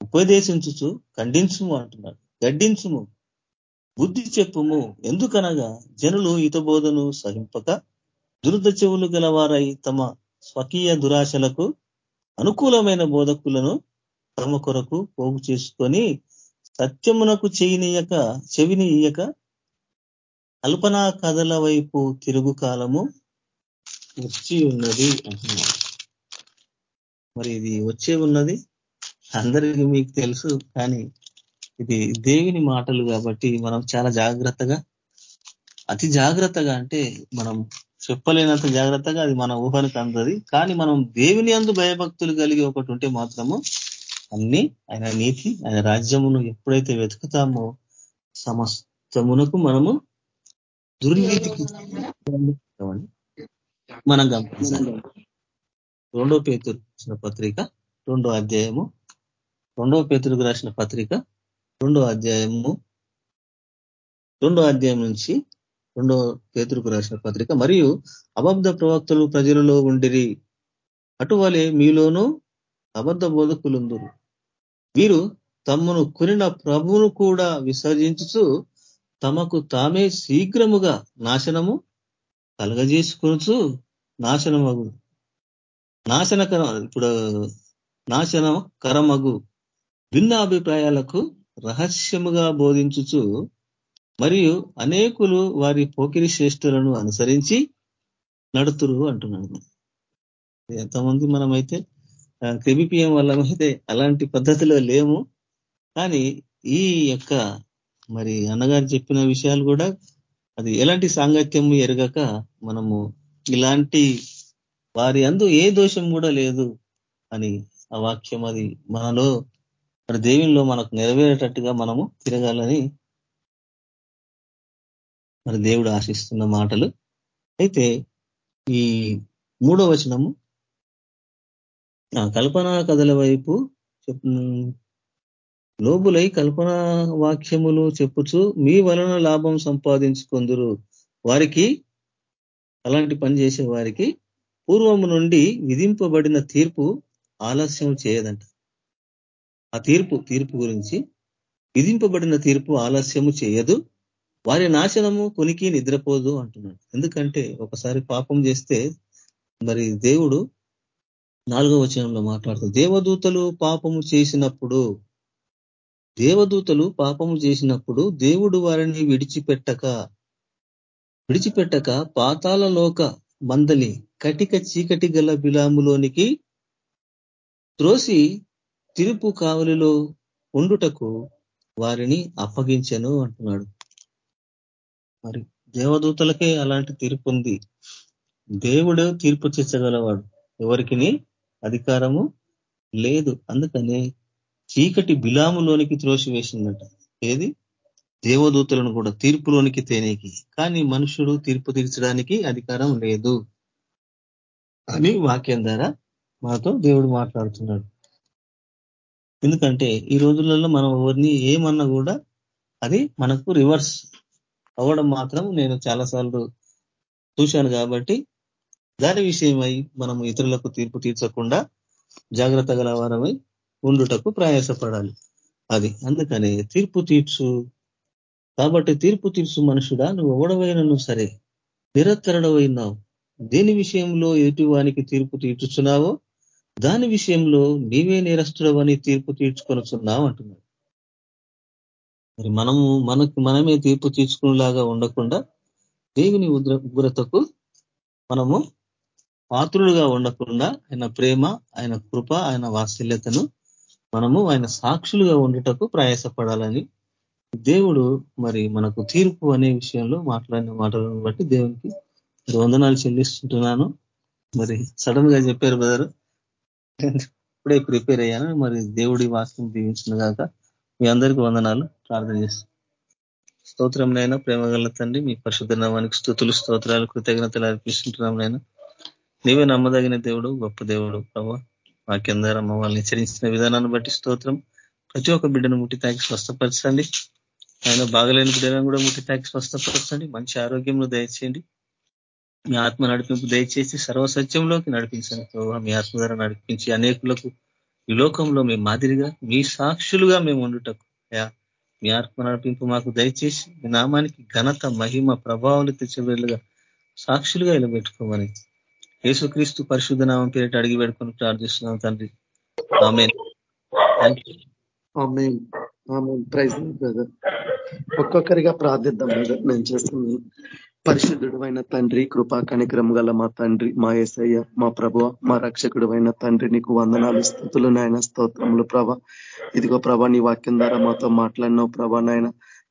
ఉపదేశించుచు ఖండించుము అంటున్నాడు. గడ్డించుము బుద్ధి చెప్పుము. ఎందుకనగా జనులు హితబోధను సహింపక దురద చెవులు గలవారై తమ స్వకీయ దురాశలకు అనుకూలమైన బోధకులను తమ కొరకు పోగు చేసుకొని సత్యమునకు చేయనీయక చెవిని ఇయ్యక కల్పనా కథల వైపు తిరుగు కాలము వచ్చి ఉన్నది మరి ఇది వచ్చే ఉన్నది? అందరికీ మీకు తెలుసు కానీ ఇది దేవుని మాటలు కాబట్టి మనం చాలా జాగ్రత్తగా అతి జాగ్రత్తగా అంటే మనం చెప్పలేనంత జాగ్రత్తగా అది మన ఊహనికి అందది కానీ మనం దేవుని అందు భయభక్తులు కలిగి ఒకటి ఉంటే మాత్రము అన్ని ఆయన నీతి ఆయన రాజ్యమును ఎప్పుడైతే వెతుకుతామో సమస్తమునకు మనము దుర్నీతికి మనం గమనించాలి. రెండో పేతురు రాసిన పత్రిక రెండో అధ్యాయము రెండో పేతురుకు రాసిన పత్రిక రెండో అధ్యాయము రెండో అధ్యాయం నుంచి రెండో పేతురుకు రాసిన పత్రిక. మరియు అబద్ధ ప్రవక్తలు ప్రజలలో ఉండిరి. అటువలే మీలోనూ అబద్ధ బోధకులుందురు. వీరు తమను కొనిన ప్రభువును కూడా విసర్జించుతూ తమకు తామే శీఘ్రముగా నాశనము కలగజేసుకొనుచు నాశనమగు. నాశనకర ఇప్పుడు నాశనం కరమగు భిన్న అభిప్రాయాలకు రహస్యముగా బోధించుచు మరియు అనేకులు వారి పోకిరి శ్రేష్ఠులను అనుసరించి నడుతురు అంటున్నాడు. ఎంతమంది మనమైతే క్రిమిపియం అయితే అలాంటి పద్ధతిలో లేము. కానీ ఈ యొక్క మరి అన్నగారు చెప్పిన విషయాలు కూడా అది ఎలాంటి సాంగత్యం ఎరగక మనము ఇలాంటి వారి అందు ఏ దోషం కూడా లేదు అని ఆ వాక్యం అది మనలో మరి దేవునిలో మనకు నెరవేరేటట్టుగా మనము తిరగాలని మరి దేవుడు ఆశిస్తున్న మాటలు. అయితే ఈ మూడో వచనము కల్పనా కథల వైపు లోబులై కల్పన వాక్యములు చెప్పుచు మీ వలన లాభం సంపాదించుకొందురు. వారికి అలాంటి పని చేసే వారికి పూర్వము నుండి విధింపబడిన తీర్పు ఆలస్యం చేయదంట. ఆ తీర్పు తీర్పు గురించి విధింపబడిన తీర్పు ఆలస్యము చేయదు. వారి నాశనము కొనికి నిద్రపోదు అంటున్నాడు. ఎందుకంటే ఒకసారి పాపం చేస్తే మరి దేవుడు నాలుగో వచనంలో మాట్లాడుతూ దేవదూతలు పాపము చేసినప్పుడు దేవదూతలు పాపము చేసినప్పుడు దేవుడు వారిని విడిచిపెట్టక విడిచిపెట్టక పాతాల లోక మందలి కటిక చీకటి గల బిలాములోనికి త్రోసి తిరుపు కావలిలో ఉండుటకు వారిని అప్పగించను అంటున్నాడు. మరి దేవదూతలకే అలాంటి తీర్పు ఉంది. దేవుడు తీర్పు చేర్చగలవాడు ఎవరికి అధికారము లేదు. అందుకనే చీకటి బిలాములోనికి త్రోసివేసిందట. ఏది? దేవదూతలను కూడా తీర్పులోనికి తేనేకి. కానీ మనుషుడు తీర్పు తీర్చడానికి అధికారం లేదు. అని వాక్యం ద్వారా మనతో దేవుడు మాట్లాడుతున్నాడు. ఎందుకంటే ఈ రోజులలో మనం ఎవరిని ఏమన్నా కూడా అది మనకు రివర్స్ అవ్వడం మాత్రం నేను చాలాసార్లు చూశాను కాబట్టి దాని విషయమై మనం ఇతరులకు తీర్పు తీర్చకుండా జాగ్రత్త గల వారమై ఉండుటకు ప్రయాసపడాలి. అది అందుకనే తీర్పు తీర్చు. కాబట్టి తీర్పు తీర్చు మనుషుడా నువ్వు ఎవడవైనను సరే నిరత్తరణమైనావు దేని విషయంలో ఎదుటివానికి తీర్పు తీర్చుచున్నావో దాని విషయంలో నీవే నిరస్తుడవని తీర్పు తీర్చుకొనుచున్నావు అంటున్నాడు. మరి మనము మనకు మనమే తీర్పు తీర్చుకునేలాగా ఉండకుండా దేవుని ఉగ్రతకు మనము పాత్రులుగా ఉండకుండా ఆయన ప్రేమ ఆయన కృప ఆయన వాత్సల్యతను మనము ఆయన సాక్షులుగా ఉండుటకు ప్రయాసపడాలని దేవుడు మరి మనకు తీర్పు అనే విషయంలో మాట్లాడిన మాటలను బట్టి దేవునికి వందనాలు చెల్లిస్తుంటున్నాను. మరి సడన్గా చెప్పారు బ్రదర్. ఇప్పుడే ప్రిపేర్ అయ్యాను. మరి దేవుడి వాక్యం దీవించిన కాక మీ అందరికీ వందనాలు. ప్రార్థన చేస్తాం. స్తోత్రం నైనా ప్రేమ గల తండ్రి మీ పరిశుద్ధ నామానికి స్థుతులు స్తోత్రాలు కృతజ్ఞతలు అర్పిస్తుంటున్నాం నైనా నీవే నమ్మదగిన దేవుడు గొప్ప దేవుడు ప్రభా. వాక్యం ద్వారా మమ్మల్ని హెచ్చరించిన విధానాన్ని బట్టి స్తోత్రం. ప్రతి ఒక్క బిడ్డను ముట్టి తాకి స్వస్థపరచండి. ఆయన బాగలేని బిడ్డలను కూడా ముట్టి తాకి స్వస్థపరచండి. మంచి ఆరోగ్యంలో దయచేయండి. మీ ఆత్మ నడిపింపు దయచేసి సర్వసత్యంలోకి నడిపించండి. ప్రభావ మీ ఆత్మ ద్వారా నడిపించి అనేకులకు ఈ లోకంలో మీ మాదిరిగా మీ సాక్షులుగా మేము ఉండుటకు మీ ఆత్మ నడిపింపు మాకు దయచేసి మీ నామానికి ఘనత మహిమ ప్రభావాలు తెచ్చబెళ్ళుగా సాక్షులుగా ఇలా పెట్టుకోమని యేసుక్రీస్తు పరిశుద్ధ నామం పేరిట అడిగి పెడుకొని ప్రార్థిస్తున్నాం తండ్రి. ఆమె ఒక్కొక్కరిగా ప్రార్థిద్దాం బ్రదర్. నేను చేస్తుంది పరిశుద్ధుడు అయిన తండ్రి కృపా కనిక్రమ గల మా తండ్రి మా ఏసయ్య మా ప్రభ మా రక్షకుడు అయిన తండ్రి నీకు వందనాలు స్థుతులు నాయన స్తోత్రములు ప్రభ. ఇదిగో ప్రభ నీ వాక్యం ద్వారా మాతో మాట్లాడినావు ప్రభా నాయన.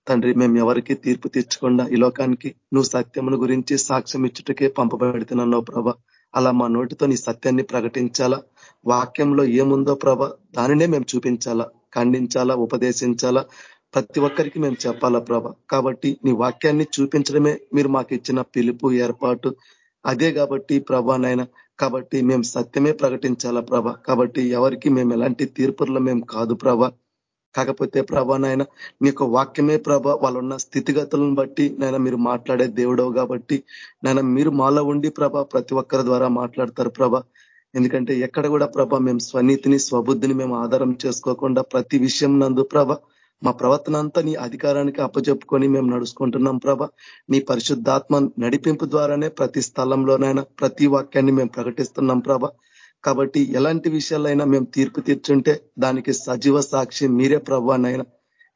తండ్రి మేము ఎవరికి తీర్పు తెచ్చకుండా ఈ లోకానికి నువ్వు సత్యమును గురించి సాక్ష్యం ఇచ్చుటకే పంపబడుతున్నావు ప్రభ. అలా మా నోటితో నీ సత్యాన్ని ప్రకటించాలా? వాక్యంలో ఏముందో ప్రభ దానినే మేము చూపించాలా? ఖండించాలా? ఉపదేశించాలా? ప్రతి ఒక్కరికి మేము చెప్పాలా ప్రభ? కాబట్టి నీ వాక్యాన్ని చూపించడమే మీరు మాకు ఇచ్చిన పిలుపు ఏర్పాటు. అదే కాబట్టి ప్రభానైనా కాబట్టి మేము సత్యమే ప్రకటించాలా ప్రభ? కాబట్టి ఎవరికి మేము ఎలాంటి తీర్పుల్లో మేము కాదు ప్రభ. కాకపోతే ప్రభా నాయన నీ యొక్క వాక్యమే ప్రభ వాళ్ళున్న స్థితిగతులను బట్టి నాయన మీరు మాట్లాడే దేవుడవు కాబట్టి నాయన మీరు మాలో ఉండి ప్రభ ప్రతి ఒక్కరి ద్వారా మాట్లాడతారు ప్రభ. ఎందుకంటే ఎక్కడ కూడా ప్రభ మేము స్వనీతిని స్వబుద్ధిని మేము ఆధారం చేసుకోకుండా ప్రతి విషయం నందు ప్రభ మా ప్రవర్తన అంతా నీ అధికారానికి అప్పచెప్పుకొని మేము నడుచుకుంటున్నాం ప్రభ. నీ పరిశుద్ధాత్మ నడిపింపు ద్వారానే ప్రతి స్థలంలోనైనా ప్రతి వాక్యాన్ని మేము ప్రకటిస్తున్నాం ప్రభ. కాబట్టి ఎలాంటి విషయాలైనా మేము తీర్పు తీర్చుంటే దానికి సజీవ సాక్షి మీరే ప్రభానైనా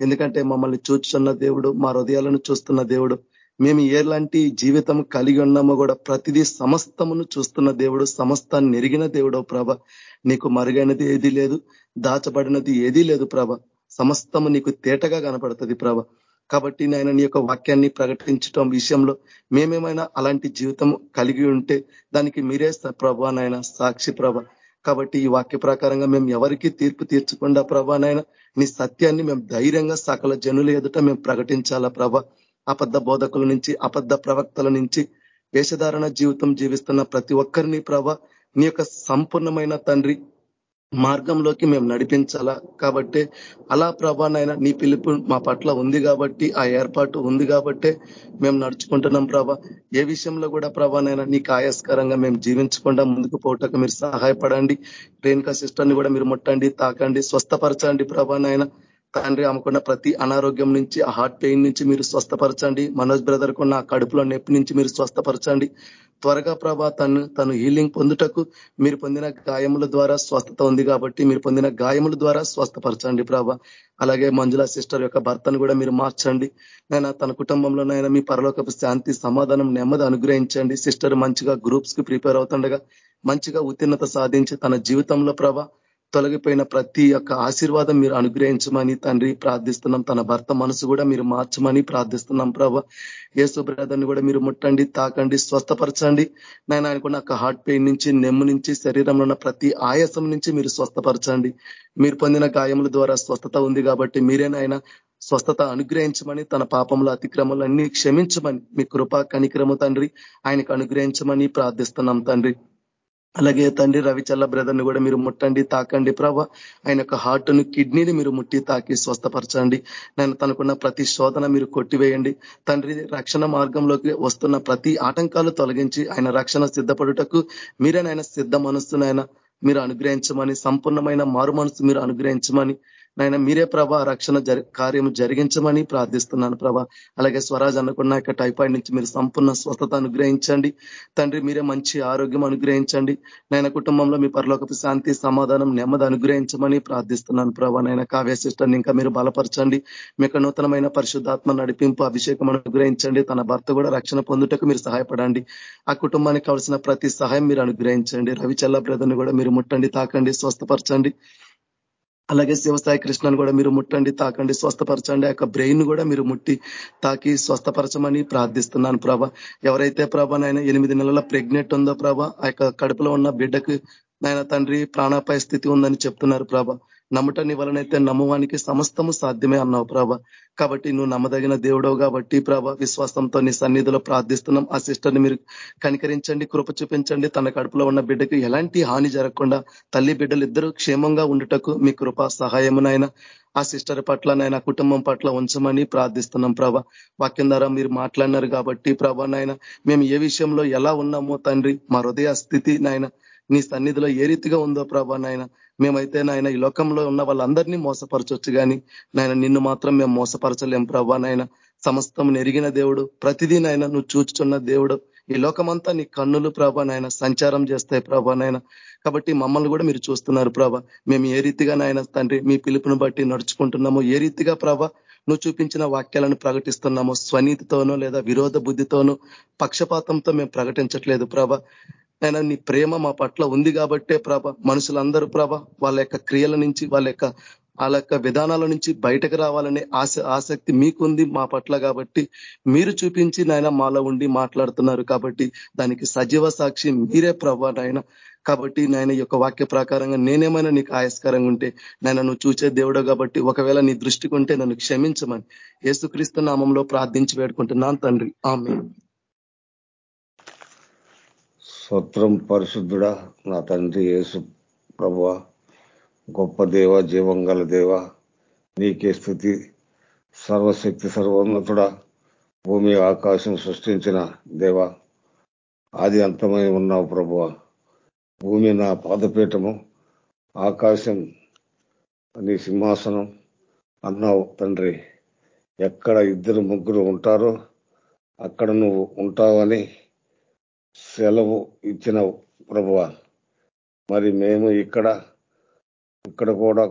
ఎందుకంటే మమ్మల్ని చూస్తున్న దేవుడు మా హృదయాలను చూస్తున్న దేవుడు. మేము ఎలాంటి జీవితం కలిగి ఉన్నామో కూడా ప్రతిదీ సమస్తమును చూస్తున్న దేవుడు సమస్తాన్ని నెరిగిన దేవుడు ప్రభ. నీకు మరుగైనది ఏదీ లేదు దాచబడినది ఏదీ లేదు ప్రభ. సమస్తము నీకు తేటగా కనపడుతుంది ప్రభ. కాబట్టి నాయన నీ యొక్క వాక్యాన్ని ప్రకటించడం విషయంలో మేమేమైనా అలాంటి జీవితం కలిగి ఉంటే దానికి మీరే ప్రభా నాయన సాక్షి ప్రభ. కాబట్టి ఈ వాక్య ప్రకారంగా మేము ఎవరికి తీర్పు తీర్చకుండా ప్రభా నాయన నీ సత్యాన్ని మేము ధైర్యంగా సకల జనుల ఎదుట మేము ప్రకటించాలా ప్రభ. అబద్ధ బోధకుల నుంచి అబద్ధ ప్రవక్తల నుంచి వేషధారణ జీవితం జీవిస్తున్న ప్రతి ఒక్కరిని ప్రభ నీ యొక్క సంపూర్ణమైన తండ్రి మార్గంలోకి మేము నడిపించాలా? కాబట్టి అలా ప్రభానైనా నీ పిలుపు మా పట్ల ఉంది కాబట్టి ఆ ఏర్పాటు ఉంది కాబట్టే మేము నడుచుకుంటున్నాం ప్రభా. ఏ విషయంలో కూడా ప్రభానైనా నీకు ఆయాస్కరంగా మేము జీవించకుండా ముందుకు పోవటకు మీరు సహాయపడండి. రేణుకా సిస్టర్ని కూడా మీరు ముట్టండి తాకండి స్వస్థపరచండి ప్రభానైనా తండ్రి ఆమెకున్న ప్రతి అనారోగ్యం నుంచి ఆ హార్ట్ పెయిన్ నుంచి మీరు స్వస్థపరచండి. మనోజ్ బ్రదర్ కున్న కడుపులో నొప్పి నుంచి మీరు స్వస్థపరచండి. త్వరగా ప్రభా తను తను హీలింగ్ పొందుటకు మీరు పొందిన గాయముల ద్వారా స్వస్థత ఉంది కాబట్టి మీరు పొందిన గాయముల ద్వారా స్వస్థపరచండి ప్రభా. అలాగే మంజుల సిస్టర్ యొక్క భర్తను కూడా మీరు మార్చండి. నేను తన కుటుంబంలోనైనా మీ పరలోకపు శాంతి సమాధానం నెమ్మది అనుగ్రహించండి. సిస్టర్ మంచిగా గ్రూప్స్కి ప్రిపేర్ అవుతుండగా మంచిగా ఉత్తీర్ణత సాధించి తన జీవితంలో ప్రభా తొలగిపోయిన ప్రతి ఒక్క ఆశీర్వాదం మీరు అనుగ్రహించమని తండ్రి ప్రార్థిస్తున్నాం. తన భర్త మనసు కూడా మీరు మార్చమని ప్రార్థిస్తున్నాం ప్రభ. యేసు బ్రదర్ని కూడా మీరు ముట్టండి తాకండి స్వస్థపరచండి. నేను అనుకున్న ఒక హార్ట్ పెయిన్ నుంచి నెమ్ము నుంచి శరీరంలో ఉన్న ప్రతి ఆయాసం నుంచి మీరు స్వస్థపరచండి. మీరు పొందిన గాయముల ద్వారా స్వస్థత ఉంది కాబట్టి మీరేనాయన స్వస్థత అనుగ్రహించమని తన పాపముల అతిక్రమలన్నీ క్షమించమని మీ కృపా కనిక్రమ తండ్రి ఆయనకు అనుగ్రహించమని ప్రార్థిస్తున్నాం తండ్రి. అలాగే తండ్రి రవిచల్ల బ్రదర్ని కూడా మీరు ముట్టండి తాకండి. ప్రభ ఆయన యొక్క హార్ట్ను కిడ్నీని మీరు ముట్టి తాకి స్వస్థపరచండి. నేను తనకున్న ప్రతి శోధన మీరు కొట్టివేయండి. తండ్రి రక్షణ మార్గంలోకి వస్తున్న ప్రతి ఆటంకాలు తొలగించి ఆయన రక్షణ సిద్ధపడుటకు మీరే నాయన సిద్ధ మనస్సునైనా మీరు అనుగ్రహించమని సంపూర్ణమైన మారు మనసు మీరు అనుగ్రహించమని నాయన మీరే ప్రభా రక్షణ కార్యం జరిగించమని ప్రార్థిస్తున్నాను ప్రభా. అలాగే స్వరాజ్ అనుకున్న యొక్క టైఫాయిడ్ నుంచి మీరు సంపూర్ణ స్వస్థత అనుగ్రహించండి. తండ్రి మీరే మంచి ఆరోగ్యం అనుగ్రహించండి. నాయన కుటుంబంలో మీ పరలోకపు శాంతి సమాధానం నెమ్మది అనుగ్రహించమని ప్రార్థిస్తున్నాను ప్రభా. నాయన కావ్య సిస్టర్ని ఇంకా మీరు బలపరచండి. మీకు నూతనమైన పరిశుద్ధాత్మ నడిపింపు అభిషేకం అనుగ్రహించండి. తన భర్త కూడా రక్షణ పొందుటకు మీరు సహాయపడండి. ఆ కుటుంబానికి కావాల్సిన ప్రతి సహాయం మీరు అనుగ్రహించండి. రవిచల్ల బ్రదర్ని కూడా మీరు ముట్టండి తాకండి స్వస్థపరచండి. అలాగే శివసాయి కృష్ణను కూడా మీరు ముట్టండి తాకండి స్వస్థపరచండి. ఆ యొక్క బ్రెయిన్ కూడా మీరు ముట్టి తాకి స్వస్థపరచమని ప్రార్థిస్తున్నాను ప్రభ. ఎవరైతే ప్రభా నాయన ఎనిమిది నెలల ప్రెగ్నెంట్ ఉందో ప్రభ ఆ యొక్క కడుపులో ఉన్న బిడ్డకు నాయన తండ్రి ప్రాణాపాయ స్థితి ఉందని చెప్తున్నారు ప్రభ. నమ్మటాన్ని వలనైతే నమ్మవానికి సమస్తము సాధ్యమే అన్నావు ప్రభ. కాబట్టి నువ్వు నమ్మదగిన దేవుడవు కాబట్టి ప్రభ విశ్వాసంతో నీ సన్నిధిలో ప్రార్థిస్తున్నాం. ఆ సిస్టర్ని మీరు కనికరించండి కృప చూపించండి. తన కడుపులో ఉన్న బిడ్డకి ఎలాంటి హాని జరగకుండా తల్లి బిడ్డలు ఇద్దరు క్షేమంగా ఉండుటకు మీ కృప సహాయమునైనా ఆ సిస్టర్ పట్ల నాయన కుటుంబం పట్ల ఉంచమని ప్రార్థిస్తున్నాం ప్రభ. వాక్యం ద్వారా మీరు మాట్లాడినారు కాబట్టి ప్రభ నాయన మేము ఏ విషయంలో ఎలా ఉన్నామో తండ్రి మా హృదయ స్థితి నాయన నీ సన్నిధిలో ఏ రీతిగా ఉందో ప్రభా నాయన మేమైతే నాయన ఈ లోకంలో ఉన్న వాళ్ళందరినీ మోసపరచొచ్చు కానీ నాయన నిన్ను మాత్రం మేము మోసపరచలేం ప్రభా నాయన. సమస్తం నెరిగిన దేవుడు ప్రతిదీ నాయన నువ్వు చూచుచున్న దేవుడు. ఈ లోకమంతా నీ కన్నులు ప్రభా నాయన సంచారం చేస్తాయి ప్రభా నాయన. కాబట్టి మమ్మల్ని కూడా మీరు చూస్తున్నారు ప్రభ. మేము ఏ రీతిగా నాయన తండ్రి మీ పిలుపును బట్టి నడుచుకుంటున్నామో ఏ రీతిగా ప్రభ నువ్వు చూపించిన వాక్యాలను ప్రకటిస్తున్నామో స్వనీతితోనో లేదా విరోధ బుద్ధితోనో పక్షపాతంతో మేము ప్రకటించట్లేదు ప్రభ. ఆయన నీ ప్రేమ మా పట్ల ఉంది కాబట్టే ప్రభ మనుషులందరూ ప్రభ వాళ్ళ యొక్క క్రియల నుంచి వాళ్ళ యొక్క వాళ్ళ యొక్క విధానాల నుంచి బయటకు రావాలనే ఆశ ఆసక్తి మీకుంది మా పట్ల కాబట్టి మీరు చూపించి నాయన మాలో ఉండి మాట్లాడుతున్నారు కాబట్టి దానికి సజీవ సాక్షి మీరే ప్రభా నాయన. కాబట్టి నాయన యొక్క వాక్య ప్రకారంగా నేనేమైనా నీకు ఆయస్కరంగా ఉంటే నాయన నువ్వు చూసే దేవుడు కాబట్టి ఒకవేళ నీ దృష్టికి ఉంటే నన్ను క్షమించమని. యేసుక్రీస్తు నామంలో ప్రార్థించి వేడుకుంటున్నాను తండ్రి. ఆమె స్వత్రం పరిశుద్ధుడా నా తండ్రి యేసు ప్రభు గొప్ప దేవ జీవంగల దేవ నీకే స్థుతి సర్వశక్తి సర్వోన్నతుడా భూమి ఆకాశం సృష్టించిన దేవ ఆది అంతమై ఉన్నావు ప్రభువ. భూమి నా పాదపీఠము ఆకాశం నీ సింహాసనం అన్నావు తండ్రి. ఎక్కడ ఇద్దరు ముగ్గురు ఉంటారో అక్కడ నువ్వు ఉంటావని సెలవు ఇచ్చిన ప్రభువ. మరి మేము ఇక్కడ ఇక్కడ కూడా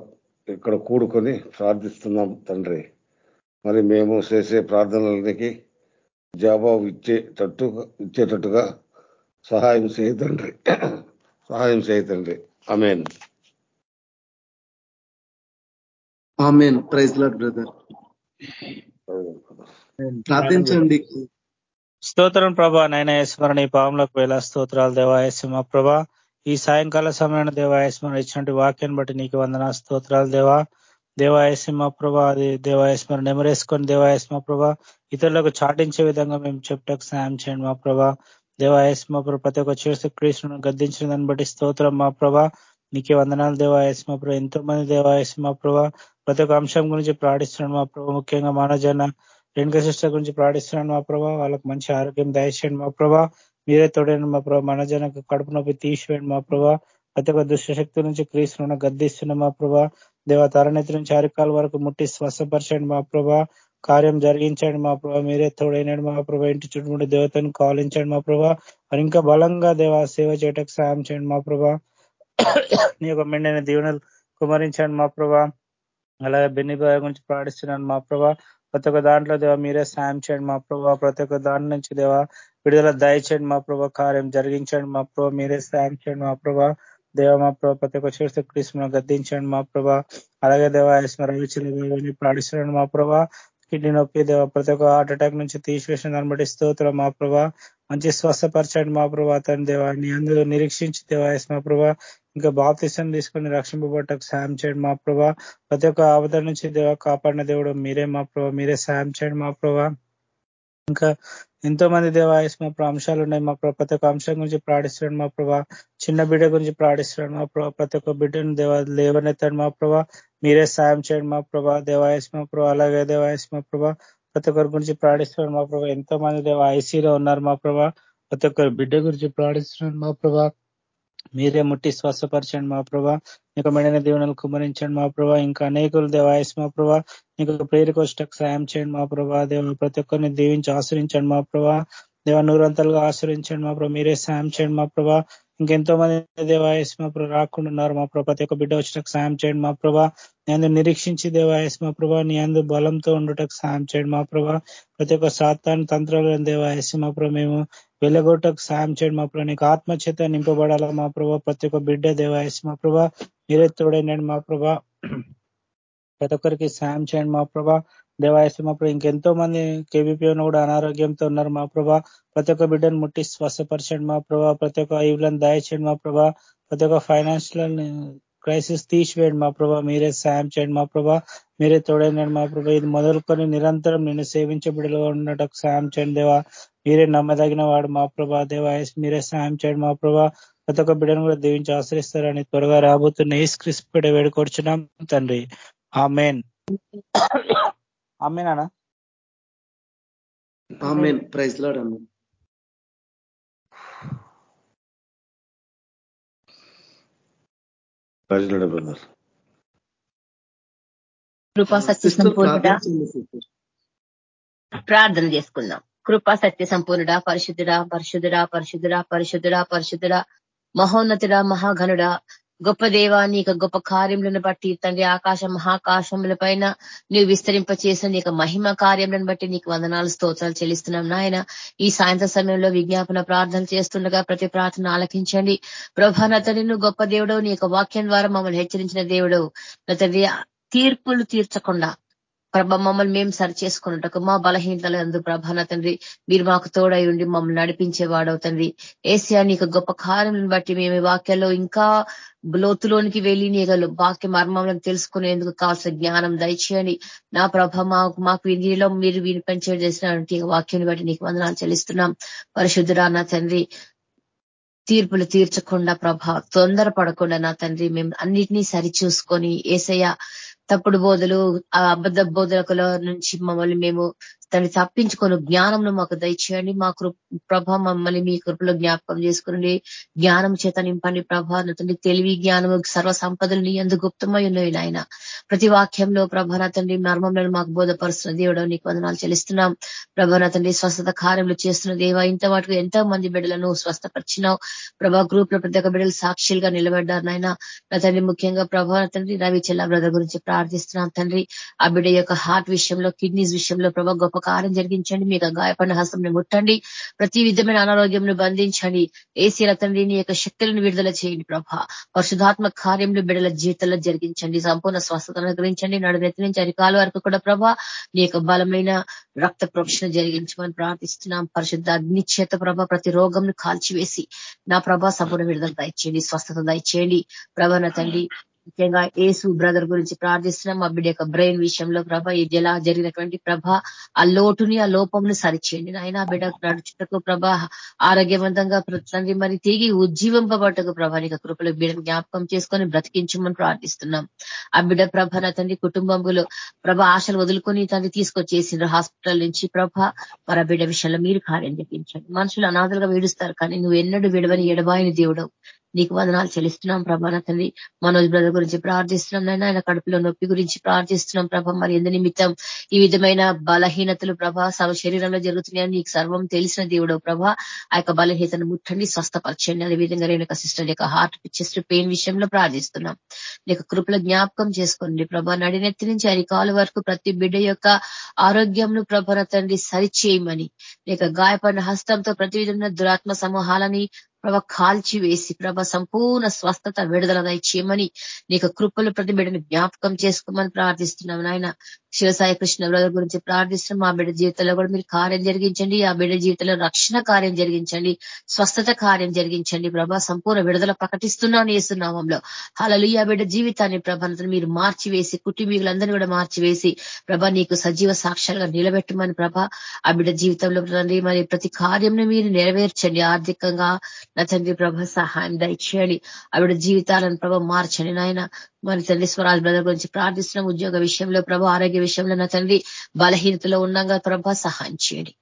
ఇక్కడ కూడుకొని ప్రార్థిస్తున్నాం తండ్రి. మరి మేము చేసే ప్రార్థనలకి జవాబు ఇచ్చేటట్టు ఇచ్చేటట్టుగా సహాయం చేయతండ్రి సహాయం చేయతండ్రి amen amen. Praise lord brother. ప్రార్థించండి. స్తోత్రం ప్రభా. నైనా ఈ పాములకు వేళ స్తోత్రాలు. దేవాయస్మ ప్రభా. ఈ సాయంకాల సమయంలో దేవాయస్మరణ ఇచ్చినటువంటి వాక్యాన్ని బట్టి నీకు వందన స్తోత్రాలు దేవా. దేవాయస్మ ప్రభా అది దేవాయస్మరణ నెమరేసుకొని దేవాయస్మ ప్రభా ఇతరులకు చాటించే విధంగా మేము చెప్టకు సాయం చేయండి మా ప్రభా. దేవాయస్మ ప్రభ ప్రతి ఒక్క చేస్తూ క్రీస్తును గద్దించిన దాన్ని బట్టి స్తోత్రం మా ప్రభా. నీకే వందనాలు దేవాయస్మ ప్రభ. ఎంతో మంది దేవాయస్మ ప్రభా. ప్రతి ఒక్క అంశం గురించి ప్రాణిస్తున్నాడు మా ప్రభా. ముఖ్యంగా మానవజన రేణుక సిస్టర్ గురించి ప్రాణిస్తున్నాను మా ప్రభా వాళ్ళకి మంచి ఆరోగ్యం దయచేయండి మా ప్రభా మీరే తోడైన మా ప్రభా మన జనకు కడుపు నొప్పి తీసివేయండి మా ప్రభా ప్రతి ఒక్క దుష్టశక్తి నుంచి క్రీస్తున్న గద్దిస్తున్న మా ప్రభా దేవ తరణితి నుంచి అరికాల వరకు ముట్టి స్వస్థపరచండి మా ప్రభా కార్యం జరిగించండి మా ప్రభా మీరే తోడైనాడు మా ప్రభా ఇంటి చుట్టుముడి దేవతను కాలించండి మా ప్రభా మరి ఇంకా బలంగా దేవ సేవ చేయటకు సాయం చేయండి మా ప్రభా నీ యొక్క మెండైన దీవెనలు కుమరించండి మా ప్రభా అలాగే బెన్ని గురించి ప్రాణిస్తున్నాను మా ప్రభా ప్రతి ఒక్క దాంట్లో దేవ మీరే సాయం చేయండి మా ప్రభావ ప్రతి ఒక్క దాని నుంచి దేవ విడుదల దయచేయండి మా ప్రభా. కార్యం జరిగించండి మా ప్రభా. మీరే సాయం చేయండి మా ప్రభా. దేవ మా ప్రభా ప్రతి ఒక్క చేస్తూ క్రీస్తును గద్దించండి మా ప్రభా. అలాగే దేవ రవిచంద్ర ప్రాణిస్తున్నాడు మా ప్రభా. కిడ్నీ నొప్పి దేవ ప్రతి ఒక్క హార్ట్ అటాక్ నుంచి తీసివేసిన దాన్ని బట్టి స్తోత్రం మా ప్రభా. మంచి స్వస్థపరచండి మా ప్రభా. తన దేవాన్ని అందులో నిరీక్షించి దేవాయస్ మా ప్రభా. ఇంకా బాప్తిసం తీసుకొని రక్షింపబట్టకు సాయం చేయండి మా ప్రభా ప్రతి ఒక్క ఆపద నుంచి దేవ కాపాడిన దేవుడు మీరే మా ప్రభా మీరే సాయం చేయండి మా ప్రభా ఇంకా ఎంతో మంది దేవాయస్ మా అంశాలు ఉన్నాయి మా ప్రభా ప్రతి ఒక్క అంశం గురించి ప్రాణిస్తున్నాడు మా ప్రభా చిన్న బిడ్డ గురించి ప్రాణిస్తున్నాడు మా ప్రభా ప్రతి ఒక్క బిడ్డను దేవ లేవనెత్తాడు మా ప్రభా మీరే సాయం చేయండి మా ప్రభా దేవాయస్ మా ప్రభా అలాగే దేవాయస్ మా ప్రభా ప్రతి ఒక్కరి గురించి ప్రాణిస్తున్నాడు మా ప్రభా ఎంతో మంది దేవ ఐసీలో ఉన్నారు మా ప్రభా ప్రతి ఒక్కరి బిడ్డ గురించి ప్రాణిస్తున్నాడు మా ప్రభా మీరే ముట్టి స్వస్థపరచండి మా ప్రభా. నీకు మెడైన దీవెనలు కుమరించండి మా ప్రభా. ఇంకా అనేకులు దేవాయస్ మా ప్రభా. నీకు ప్రేరికొష్టకు సాయం చేయండి మా ప్రభా. దేవ ప్రతి ఒక్కరిని దీవించి ఆశ్రయించండి మా ప్రభా. దేవ నూరంతలుగా ఆశ్రయించండి మా ప్రభా. మీరే సాయం చేయండి మా ప్రభా. ఇంకెంతో మంది దేవాయస్ మా ప్రభు రాకుండా ఉన్నారు మా ప్రభు ప్రతి ఒక్క బిడ్డ వచ్చినకు సాయం చేయండి. మా ప్రభా నేను నిరీక్షించి దేవాయస్ మా ప్రభా నీ అందు బలంతో ఉండటకు సాయం చేయండి. మా ప్రభా ప్రతి ఒక్క సాతాన్ తంత్రాలను దేవాయస్ మా ప్రభు మేము వెళ్ళగొట్టకు సాయం చేయండి. మా ప్రభు నీకు ఆత్మచేత నింపబడాలా. మా ప్రభా ప్రతి ఒక్క బిడ్డ దేవాయస్ మా ప్రభా మీరే తోడైనాడు. మా ప్రభా ప్రతి ఒక్కరికి సాయం చేయండి. మా ప్రభా దేవాయస్ మా ఇంకెంతో మంది కేబీపీ కూడా అనారోగ్యంతో ఉన్నారు. మా ప్రభా ప్రతి ఒక్క బిడ్డను ముట్టి స్వస్థపరచండి. మా ప్రభా ప్రతి ఒక్క ఈవులను దయచేయండి మా ప్రభా ప్రతి ఒక్క ఫైనాన్షియల్ క్రైసిస్ తీసివేయండి. మా ప్రభా మీరే సాయం చేయండి. మా ప్రభా మీరే తోడైనాడు. మా ప్రభా ఇది మొదలుకొని నిరంతరం నేను బిడ్డలుగా ఉన్నట్టు సాయం చేయండి దేవా. మీరే నమ్మదగిన వాడు మా ప్రభా. దేవాయస్ మీరే సాయం చేయండి. మా ప్రభా ప్రతి ఒక్క బిడ్డను కూడా దీవించి ఆశ్రయిస్తారని త్వరగా రాబోతున్న ఏ స్క్రిస్పిడ వేడుకొచ్చున్నాం తండ్రి. Amen amen praise lord brother. కృపా సత్య సంపూర్ణుడ ప్రార్థన చేసుకుందాం. కృపా సత్య సంపూర్ణుడ పరిశుద్ధుడా పరిశుద్ధుడా పరిశుద్ధుడా పరిశుద్ధుడా పరిశుద్ధుడా మహోన్నతుడా మహాఘనుడా గొప్ప దేవా నీకు గొప్ప కార్యములను బట్టి తండ్రి ఆకాశ మహాకాశముల పైన నీవు విస్తరింప చేసిన నీకు మహిమ కార్యములను బట్టి నీకు వందనాలు స్తోత్రాలు చెల్లిస్తున్నాం నాయన. ఈ సాయంత్ర సమయంలో విజ్ఞాపన ప్రార్థన చేస్తుండగా ప్రతి ప్రార్థన ఆలకించండి. ప్రభానతని నువ్వు గొప్ప దేవుడు నీ వాక్యం ద్వారా మమ్మల్ని హెచ్చరించిన దేవుడు నతని తీర్పులు తీర్చకుండా ప్రభ మమ్మల్ని మేము సరి చేసుకున్నట్టుకు మా బలహీనతలు అందు ప్రభాన తండ్రి మీరు మాకు తోడై ఉండి మమ్మల్ని నడిపించే తండ్రి. ఏసియా నీకు గొప్ప కార్యం బట్టి మేము వాక్యాల్లో ఇంకా లోతులోనికి వెళ్ళి నీ వాక్య మర్మములను తెలుసుకునేందుకు కావాల్సిన జ్ఞానం దయచేయండి. నా ప్రభ మాకు మాకు వినిలో మీరు వినిపించే చేసినటువంటి వాక్యాన్ని బట్టి నీకు వందనాలు చెల్లిస్తున్నాం. పరిశుద్ధుడా నా తండ్రి తీర్పులు తీర్చకుండా ప్రభ తొందర పడకుండా నా తండ్రి మేము అన్నిటినీ సరిచూసుకొని ఏసయ్య తప్పుడు బోధలు ఆ అబద్ధ బోధకుల నుంచి మమ్మల్ని మేము దాన్ని తప్పించుకొని జ్ఞానంలో మాకు దయచేయండి. మా కృప ప్రభ మమ్మల్ని మీ కృపలో జ్ఞాపకం చేసుకుని జ్ఞానం చేత నింపండి ప్రభ. తండ్రి తెలివి జ్ఞానము సర్వ సంపదలు నీ ఎందుకు గుప్తమై ఉన్నాయి నాయన. ప్రతి వాక్యంలో ప్రభ తండ్రి మర్మంలో మాకు బోధపరుస్తున్న దేవుడు. నీకు వందనాలు చెల్లిస్తున్నాం. ప్రభ తండ్రి స్వస్థత కార్యములు చేస్తున్న దేవ ఇంత వాటికి ఎంతో మంది బిడ్డలను స్వస్థపరిచినావు. ప్రభా గ్రూప్లో ప్రతి ఒక్క బిడ్డలు సాక్షులుగా నిలబడ్డారు నాయన. నా తండ్రి ముఖ్యంగా ప్రభా తండ్రి రవి చెల్లా బ్రదర్ గురించి ప్రార్థిస్తున్నాం తండ్రి. ఆ బిడ్డ యొక్క హార్ట్ విషయంలో కిడ్నీస్ విషయంలో ప్రభా గొప్ప కార్యం జరిగించండి. మీకు గాయపడిన హస్తం ముట్టండి. ప్రతి విధమైన అనారోగ్యంను బంధించండి. ఏసీల తండ్రి నీ యొక్క శక్తులను విడుదల చేయండి ప్రభా. పరిశుధాత్మ కార్యంలో బిడల జీవితంలో జరిగించండి. సంపూర్ణ స్వస్థతను అనుగ్రహించండి. నడునెత్తి నుంచి అరికాల వరకు కూడా ప్రభా నీ యొక్క బలమైన రక్త ప్రోక్షణ జరిగించమని ప్రార్థిస్తున్నాం. పరిశుద్ధ అగ్నిచేత ప్రభ ప్రతి రోగంను కాల్చివేసి నా ప్రభా సంపూర్ణ విడుదల దయచేయండి. స్వస్థత దయచేయండి. ప్రభ నా తండ్రి ముఖ్యంగా ఏసు బ్రదర్ గురించి ప్రార్థిస్తున్నాం. మా బిడ్డ యొక్క బ్రెయిన్ విషయంలో ప్రభ ఈ ఎలా జరిగినటువంటి ప్రభ ఆ లోటుని ఆ లోపంను సరిచేయండి. నాయన ఆ బిడ్డ నడుచుటకు ప్రభ ఆరోగ్యవంతంగా తండ్రి మరి తిరిగి ఉజ్జీవింపబట్టకు ప్రభ నీకు కృపలు బిడ్డను జ్ఞాపకం చేసుకొని బ్రతికించమని ప్రార్థిస్తున్నాం. ఆ బిడ్డ ప్రభ నా తండ్రి కుటుంబంలో ప్రభ ఆశలు వదులుకొని తండ్రి తీసుకొచ్చేసిండ్రు హాస్పిటల్ నుంచి ప్రభ. మరి బిడ్డ విషయంలో మీరు కార్యం చెప్పించండి మనుషులు అనాథలుగా వేడుస్తారు కానీ నువ్వు ఎన్నడూ విడవని ఎడబాయిని దేవుడు నీకు వందనాలు చెల్లిస్తున్నాం ప్రభా నా తండ్రి. మనోజ్ బ్రదర్ గురించి ప్రార్థిస్తున్నాం నైనా ఆయన కడుపులో నొప్పి గురించి ప్రార్థిస్తున్నాం ప్రభ. మరి ఎందు నిమిత్తం ఈ విధమైన బలహీనతలు ప్రభ సవ శరీరంలో జరుగుతున్నాయని నీకు సర్వం తెలిసిన దేవుడు ప్రభ. ఆ యొక్క బలహీనతను ముట్టండి స్వస్థపరచండి. అదే విధంగా రేణుక సిస్టర్ యొక్క హార్ట్ చెస్ట్ పెయిన్ విషయంలో ప్రార్థిస్తున్నాం. నీకు కృపల జ్ఞాపకం చేసుకోండి ప్రభ. నడినెత్తి నుంచి అరికాల వరకు ప్రతి బిడ్డ యొక్క ఆరోగ్యంను ప్రభన తండ్రి సరిచేయమని. లేక గాయపడిన హస్తంతో ప్రతి విధమైన దురాత్మ సమూహాలని ప్రభ కాల్చి వేసి ప్రభ సంపూర్ణ స్వస్థత విడుదల దయచేయమని నీకు కృపలు ప్రతి బిడ్డను జ్ఞాపకం చేసుకోమని ప్రార్థిస్తున్నాం నాయన. శివసాయి కృష్ణ బ్రదర్ గురించి ప్రార్థిస్తున్నాం. మా బిడ్డ జీవితంలో కూడా మీరు కార్యం జరిగించండి. ఆ బిడ్డ జీవితంలో రక్షణ కార్యం జరిగించండి. స్వస్థత కార్యం జరిగించండి ప్రభా. సంపూర్ణ విడుదల ప్రకటిస్తున్నాను వేస్తున్నామంలో అలలు ఆ బిడ్డ జీవితాన్ని ప్రభను మీరు మార్చివేసి కుటుంబీకులందరినీ కూడా మార్చివేసి ప్రభ నీకు సజీవ సాక్ష్యాలుగా నిలబెట్టమని ప్రభ ఆ బిడ్డ జీవితంలో తండ్రి మరి ప్రతి కార్యంను మీరు నెరవేర్చండి. ఆర్థికంగా నా తండ్రి ప్రభ సహాయం దయచేయండి. ఆవిడ జీవితాలను ప్రభ మార్చండి నాయన. మరి తండ్రి స్వరాజ్ బ్రదర్ గురించి ప్రార్థిస్తున్నాం. ఉద్యోగ విషయంలో ప్రభ ఆరోగ్య విషయంలో నా తండ్రి బలహీనతలో ఉన్నాగా ప్రభ సహాయం చేయండి.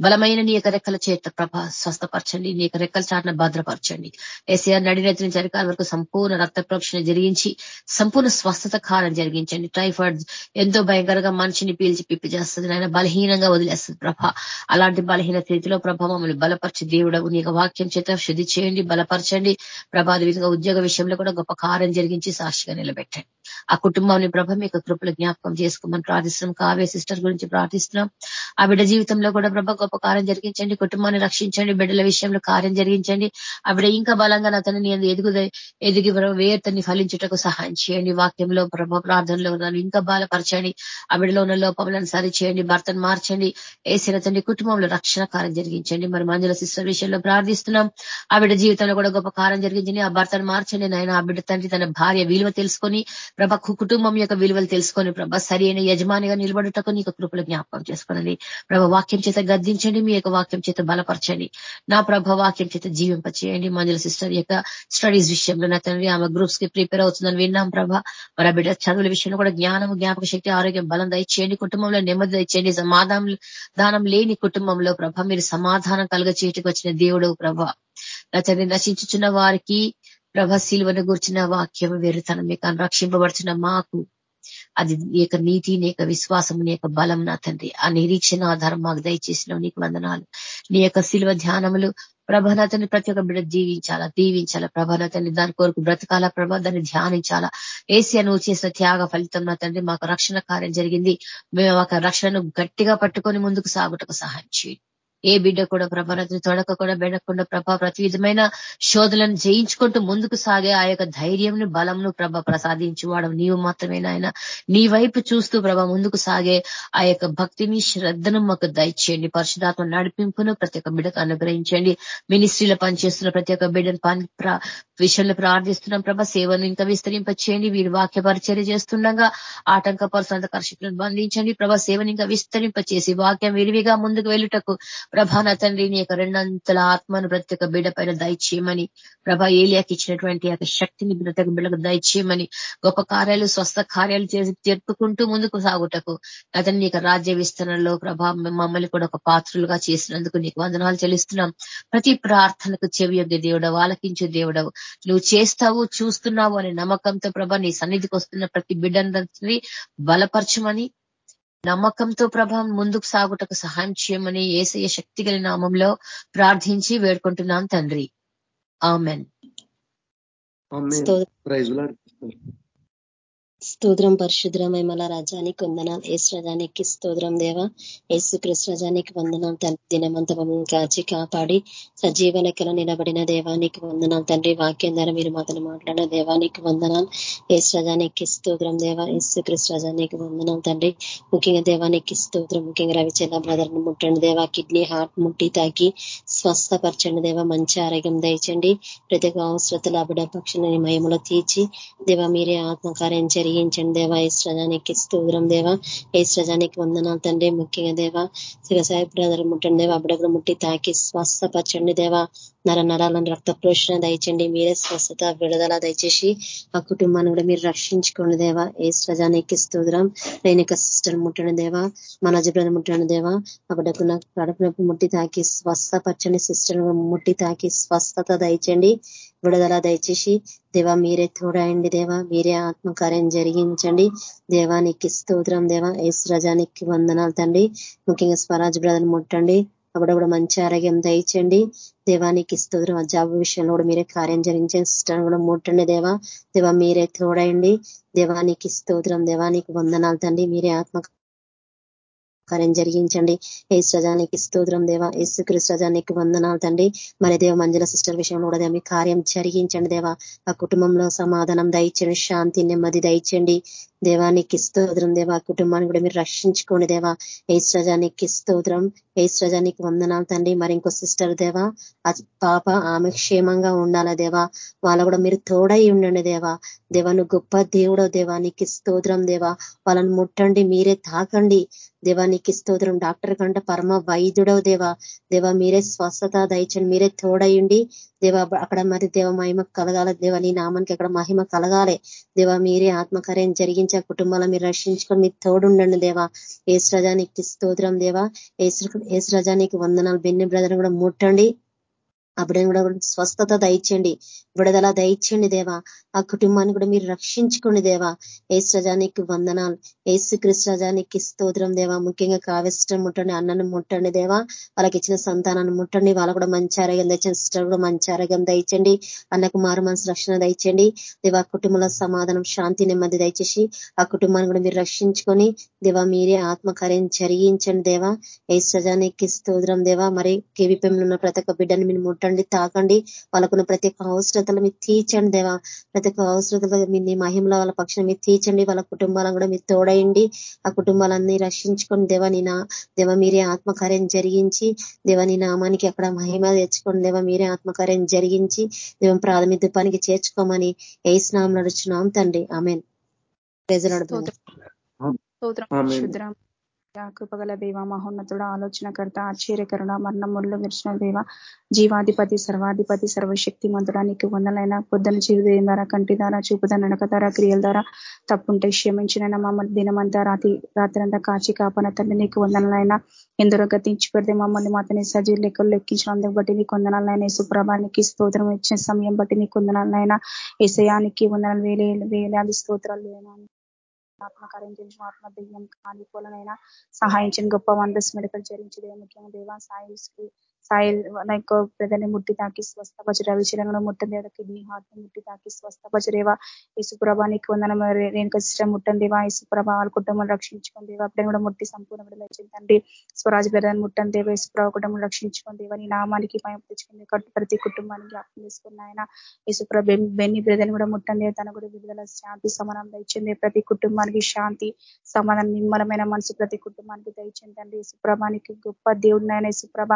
బలమైన నీ యొక్క రెక్కల చేత ప్రభ స్వస్థపరచండి. నీ యొక్క రెక్కల చాటున భద్రపరచండి. ఏసీఆర్ నడినెత్తిన నుంచి వరకు సంపూర్ణ రక్త ప్రోక్షణ జరిగించి సంపూర్ణ స్వస్థత కాలం జరిగించండి. టైఫాయిడ్ ఎంతో భయంకరంగా మనిషిని పీల్చి పిప్పి చేస్తుంది. ఆయన బలహీనంగా వదిలేస్తుంది ప్రభ. అలాంటి బలహీన స్థితిలో ప్రభ మమ్మల్ని బలపరిచి దేవుడు నీ వాక్యం చేత శుద్ధి చేయండి బలపరచండి. ప్రభా విధంగా ఉద్యోగ విషయంలో కూడా గొప్ప కార్యం జరిగించి సాక్షిగా నిలబెట్టండి. ఆ కుటుంబాన్ని ప్రభ మీకు కృపలు జ్ఞాపకం చేసుకోమని ప్రార్థిస్తున్నాం. కావ్య సిస్టర్ గురించి ప్రార్థిస్తున్నాం. ఆ బిడ్డ జీవితంలో కూడా ప్రభ గొప్ప కార్యం జరిగించండి కుటుంబాన్ని రక్షించండి బిడ్డల విషయంలో కార్యం జరిగించండి. ఆవిడ ఇంకా బలంగా నా తనని ఎదుగు ఎదిగి వేతని ఫలించుటకు సహాయం చేయండి. వాక్యంలో ప్రభ ప్రార్థనలో ఉన్నాను. ఇంకా బలపరచండి. ఆవిడలో ఉన్న లోపములను సరిచేయండి. భర్తను మార్చండి. ఏసిన తండ్రి కుటుంబంలో రక్షణ కార్యం జరిగించండి. మరి మంజుల సిస్టర్ విషయంలో ప్రార్థిస్తున్నాం. ఆ బిడ్డ జీవితంలో కూడా గొప్ప కారం జరిగించండి. ఆ భర్తను మార్చండి నాయన. ఆ బిడ్డ తండ్రి తన భార్య విలువ తెలుసుకొని ప్రభ కుటుంబం యొక్క విలువలు తెలుసుకొని ప్రభ సరి అయిన యజమానిగా నిలబడుటకు నీకు కృపలు జ్ఞాపకం చేసుకోనండి. ప్రభ వాక్యం చేత గద్దించండి. మీ యొక్క వాక్యం చేత బలపరచండి. నా ప్రభ వాక్యం చేత జీవింపచేయండి. మంజుల సిస్టర్ యొక్క స్టడీస్ విషయంలో నా తండ్రి ఆమె గ్రూప్స్కి ప్రిపేర్ అవుతుందని విన్నాం ప్రభ. మరి బిడ్డ చదువుల విషయంలో కూడా జ్ఞానం జ్ఞాపక శక్తి ఆరోగ్యం బలం దయచేయండి. కుటుంబంలో నెమ్మది దయచేయండి. సమాధానం దానం లేని కుటుంబంలో ప్రభ మీరు సమాధానం కలుగ వచ్చిన దేవుడు ప్రభ. నా తండ్రి నశించుచున్న వారికి ప్రభ శిల్వను కూర్చిన వాక్యం వెరుతనం మీకు రక్షింపబడుచున్న మాకు అది నీ యొక్క నీతి నీ యొక్క విశ్వాసం నీ యొక్క బలం నా తండ్రి. ఆ నిరీక్షణ ఆధారం మాకు దయచేసిన నీకు వందనాలు. నీ యొక్క శిల్వ ధ్యానములు ప్రభానతని ప్రతి ఒక్క బిడ్డ జీవించాలా దీవించాలా ప్రభానతని దాని కొరకు బ్రతకాల ప్రభా. దాన్ని ధ్యానించాలా. ఏసియా నువ్వు చేసిన త్యాగ ఫలితం నా తండ్రి. మాకు రక్షణ కార్యం జరిగింది. మేము ఒక రక్షణను గట్టిగా పట్టుకొని ముందుకు సాగుటకు సహాయం చేయండి. ఏ బిడ్డ కూడా ప్రభానతని తొడక కూడా బెడకుండా ప్రభా ప్రతి విధమైన శోధలను జయించుకుంటూ ముందుకు సాగే ఆ యొక్క ధైర్యంను బలంను ప్రభ ప్రసాదించువాడు నీవు మాత్రమే నాయన. నీ వైపు చూస్తూ ప్రభ ముందుకు సాగే ఆ యొక్క భక్తిని శ్రద్ధను మాకు దయచేయండి. పరిశుధాత్మ నడిపింపును ప్రతి ఒక్క బిడ్డకు అనుగ్రహించండి. మినిస్ట్రీలో పనిచేస్తున్న ప్రతి ఒక్క బిడ్డను పని విషయంలో ప్రార్థిస్తున్నాం ప్రభ. సేవను ఇంకా విస్తరింపచేయండి. వీరు వాక్య పరిచర్య చేస్తుండగా ఆటంకపరుసంత కర్షకులను బంధించండి. ప్రభ సేవను ఇంకా విస్తరింపచేసి వాక్యం విరివిగా ముందుకు వెళ్ళుటకు ప్రభా తండ్రి నీ యొక్క రెండంతల ఆత్మను ప్రతి ఒక్క బిడ్డ పైన దయచేయమని ప్రభా ఏలియాకి ఇచ్చినటువంటి యొక్క శక్తిని ప్రతి ఒక్క బిడ్డకు దయచేయమని గొప్ప కార్యాలు స్వస్థ కార్యాలు చేసి జరుపుకుంటూ ముందుకు సాగుటకు. అతని నీకు రాజ్య విస్తరణలో ప్రభా మమ్మల్ని కూడా ఒక పాత్రులుగా చేసినందుకు నీకు వందనాలు చెల్లిస్తున్నాం. ప్రతి ప్రార్థనకు చెవి యొక్క దేవుడవు ఆలకించే దేవుడవు. నువ్వు చేస్తావు చూస్తున్నావు అనే నమ్మకంతో ప్రభా నీ సన్నిధికి వస్తున్న ప్రతి బిడ్డందరినీ బలపరచమని నమ్మకంతో ప్రభ ముందుకు సాగుటకు సహాయం చేయమని ఏసయ శక్తి గల నామంలో ప్రార్థించి వేడుకుంటున్నాం తండ్రి. ఆమెన్. స్తోత్రం పరిశుద్రమైన రాజానికి వందనాలు. ఏసు రజానికి స్తోత్రం దేవ? ఏసు కృష్ణజానికి వందనాలు. తండ్రి దినమంత కాచి కాపాడి సజీవ లెక్కలో నిలబడిన దేవానికి వందనాలు. తండ్రి వాక్యం ద్వారా మీరు మాతను మాట్లాడిన దేవానికి వందనాలు. ఏసు రజానికి స్తోత్రం దేవ? ఏసు కృష్ణజానికి వందనాలు. తండ్రి ముఖ్యంగా దేవానికి స్తోత్రం. ముఖ్యంగా రవిచంద్ర బ్రదర్ను ముట్టండి దేవా. కిడ్నీ హార్ట్ ముట్టి తాకి స్వస్థపరచండి దేవ. మంచి ఆరోగ్యం దయచండి. ప్రతి ఒక్క అవసరతలు అబిడ పక్షులని మయములో తీర్చి దేవ మీరే ఆత్మకార్యం జరిగించండి దేవా ఈశ్వరానికి స్తూరం దేవా ఈశ్వరానికి వందనాలు తండ్రి ముఖ్యంగా దేవా శివసాయి బ్రదర్ ముట్టండి దేవా అప్పుడప్పుడు ముట్టి తాకి స్వస్థపరచండి దేవా నర నరాలను రక్త ప్రోషణ దయచండి మీరే స్వస్థత విడుదల దయచేసి ఆ కుటుంబాన్ని కూడా మీరు రక్షించుకోండి దేవా ఏ స్వజానికి స్తోత్రం రేణుక సిస్టర్ ముట్టండి దేవా మనోజ బ్రదర్ ముట్టండి దేవా అప్పుడకు నాకు ముట్టి తాకి స్వస్థపరచండి సిస్టర్ ముట్టి తాకి స్వస్థత దయచండి విడుదల దయచేసి దేవా మీరే తోడాయండి దేవా మీరే ఆత్మకార్యం జరిగించండి దేవానికి స్తోత్రం దేవ ఎస్ రజానికి వందనాలు తండ్రి. ముఖ్యంగా స్వరాజ్ బ్రదర్ ముట్టండి. అప్పుడప్పుడు మంచి ఆరోగ్యం దయచండి దేవానికి స్తోత్రం. ఆ జాబ్ విషయంలో కూడా మీరే కార్యం జరిగించండి. సిస్టర్ కూడా ముట్టండి దేవా. దేవా మీరే తోడయండి. దేవానికి స్తోత్రం దేవానికి వందనాలు తండ్రి. మీరే ఆత్మ కార్యం జరిగించండి. ఏ రజానికి స్తోత్రం దేవ. ఏసు రజానికి వందనాలు తండ్రి. మరి దేవ మంజుల సిస్టర్ విషయంలో కూడా మీ కార్యం జరిగించండి దేవ. ఆ కుటుంబంలో సమాధానం దయచండి శాంతి నెమ్మది దయచండి దేవానికి స్తోత్రం దేవా. కుటుంబాన్ని కూడా మీరు రక్షించుకోండి దేవా. ఏసు రజానికి స్తోత్రం. ఏసు వందనాలు తండ్రి. మరి ఇంకో సిస్టర్ దేవా పాప ఆమె క్షేమంగా ఉండాలా దేవా? వాళ్ళ కూడా మీరు తోడై ఉండండి దేవా. దేవాను గొప్ప దేవుడో దేవానికి స్తోత్రం దేవా. వాళ్ళని ముట్టండి మీరే తాకండి. దేవానికి స్తోత్రం. డాక్టర్ కంటే పరమ వైద్యుడవు దేవా. దేవా మీరే స్వస్థత దయచండి మీరే తోడయుండి దేవా అక్కడ మరి దేవ మహిమ కలగాల. దేవ నీ నామానికి అక్కడ మహిమ కలగాలి. దేవా మీరే ఆత్మకార్యం జరిగించే కుటుంబాల మీరు రక్షించుకొని మీరు తోడుండండి దేవా. ఏసు రజానికి స్తోత్రం దేవా. ఏసు రజానికి వందనాలు. బెన్ని బ్రదర్ కూడా ముట్టండి. ఆ బిడ్డను కూడా స్వస్థత దయచండి విడుదల దయచండి దేవా. ఆ కుటుంబాన్ని కూడా మీరు రక్షించుకోండి దేవా. ఏసుజానికి వందనాలు. ఏసు కృష్ణజానికి స్తోత్రం దేవా. ముఖ్యంగా కావ్యష్టం ముట్టండి అన్నను ముట్టండి దేవా. వాళ్ళకి ఇచ్చిన సంతానాన్ని ముట్టండి. వాళ్ళు కూడా మంచి ఆరోగ్యం దయచండి సిస్టర్ కూడా మంచి ఆరోగ్యం దయచండి అన్నకు మారు మనసు రక్షణ దయచండి దేవా కుటుంబంలో సమాధానం శాంతి నెమ్మది దయచేసి ఆ కుటుంబాన్ని కూడా మీరు రక్షించుకొని దేవా మీరే ఆత్మకార్యం జరిగించండి దేవా. ఏసుజానికి స్తోత్రం దేవా. మరి కేవీపీఎంలో ఉన్న ప్రతి ఒక్క బిడ్డని మీరు ముట్టండి. తాకండి వాళ్ళకున్న ప్రతి ఒక్క అవసరతలు మీరు తీర్చండి దేవా. ప్రతి ఒక్క అవసరతలు మీ మహిమల వాళ్ళ పక్షం మీరు తీర్చండి. వాళ్ళ కుటుంబాలను కూడా మీరు తోడయండి. ఆ కుటుంబాలన్నీ రక్షించుకొని దేవా నీ నా దేవ మీరే ఆత్మకార్యం జరిగించి దేవ నీ నామానికి అక్కడ మహిమ తెచ్చుకోండి దేవ మీరే ఆత్మకార్యం జరిగించి దేవం ప్రాథమిక పనికి చేర్చుకోమని ఏ స్నామం నడుచున్నాం తండ్రి. ఆమెన్. ప్రజలు శుద్రం. కృపగల దేవ మహోన్నతుడ ఆలోచనకర్త ఆశ్చర్యకరణ మరణముల్లో విరిచిన దేవ జీవాధిపతి సర్వాధిపతి సర్వశక్తి మంతుడా నీకు వందలైన పొద్దున జీవితం ద్వారా కంటి ద్వారా చూపుదా నడక ద్వారా క్రియల ద్వారా తప్పుంటే క్షమించిన మమ్మల్ని దినమంతా రాత్రి రాత్రి అంతా కాచి కాపాన తండ్రి నీకు వందనలైనా. ఎందరో గతించి పెడితే మమ్మల్ని మాతని సజీవ లెక్కలు లెక్కించినందుకు బట్టి నీకు వందనాలైన. సుప్రభానికి స్తోత్రం ఇచ్చిన సమయం బట్టి నీకు వందనాలైన. ఏసయానికి వందనాలు వేలే వేలాది స్తోత్రాలు ఆత్మ కరించిన ఆత్మ దెయ్యం కానిపోలనైనా సహాయించిన గొప్ప వండర్స్ మెడికల్ చరించి ముఖ్యంగా దేవా సాయి సాయిల్ లైక్ ప్రజల్ని ముట్టి తాకి స్వస్థపచరేవ ముట్టం దేవ కిడ్నీ హార్ట్ ముట్టి తాకి స్వస్థపచరేవా నీకు వందనం రేణుక ముట్టం దేవ యేసుప్రభ వాళ్ళ కుటుంబం రక్షించుకోండి అప్పుడే కూడా ముట్టి సంపూర్ణ విడుదల తండ్రి. స్వరాజ్ బ్రదర్ ముట్టం దేవ యేసుప్రభ కుటుంబం రక్షించుకోండి నీ నామానికి భయం తెచ్చుకుంది కట్టు ప్రతి కుటుంబానికి జ్ఞాపకం చేసుకున్న ఆయన యేసుప్రభ బెన్ని బ్రదర్ని కూడా ముట్టండి తన కూడా విడుదల శాంతి సమానం ఇచ్చింది ప్రతి కుటుంబానికి శాంతి సమాధానం నిమ్మలమైన మనసు ప్రతి కుటుంబానికి దయచిందండి యేసుప్రభానికి గొప్ప దేవుడినైనా యేసుప్రభ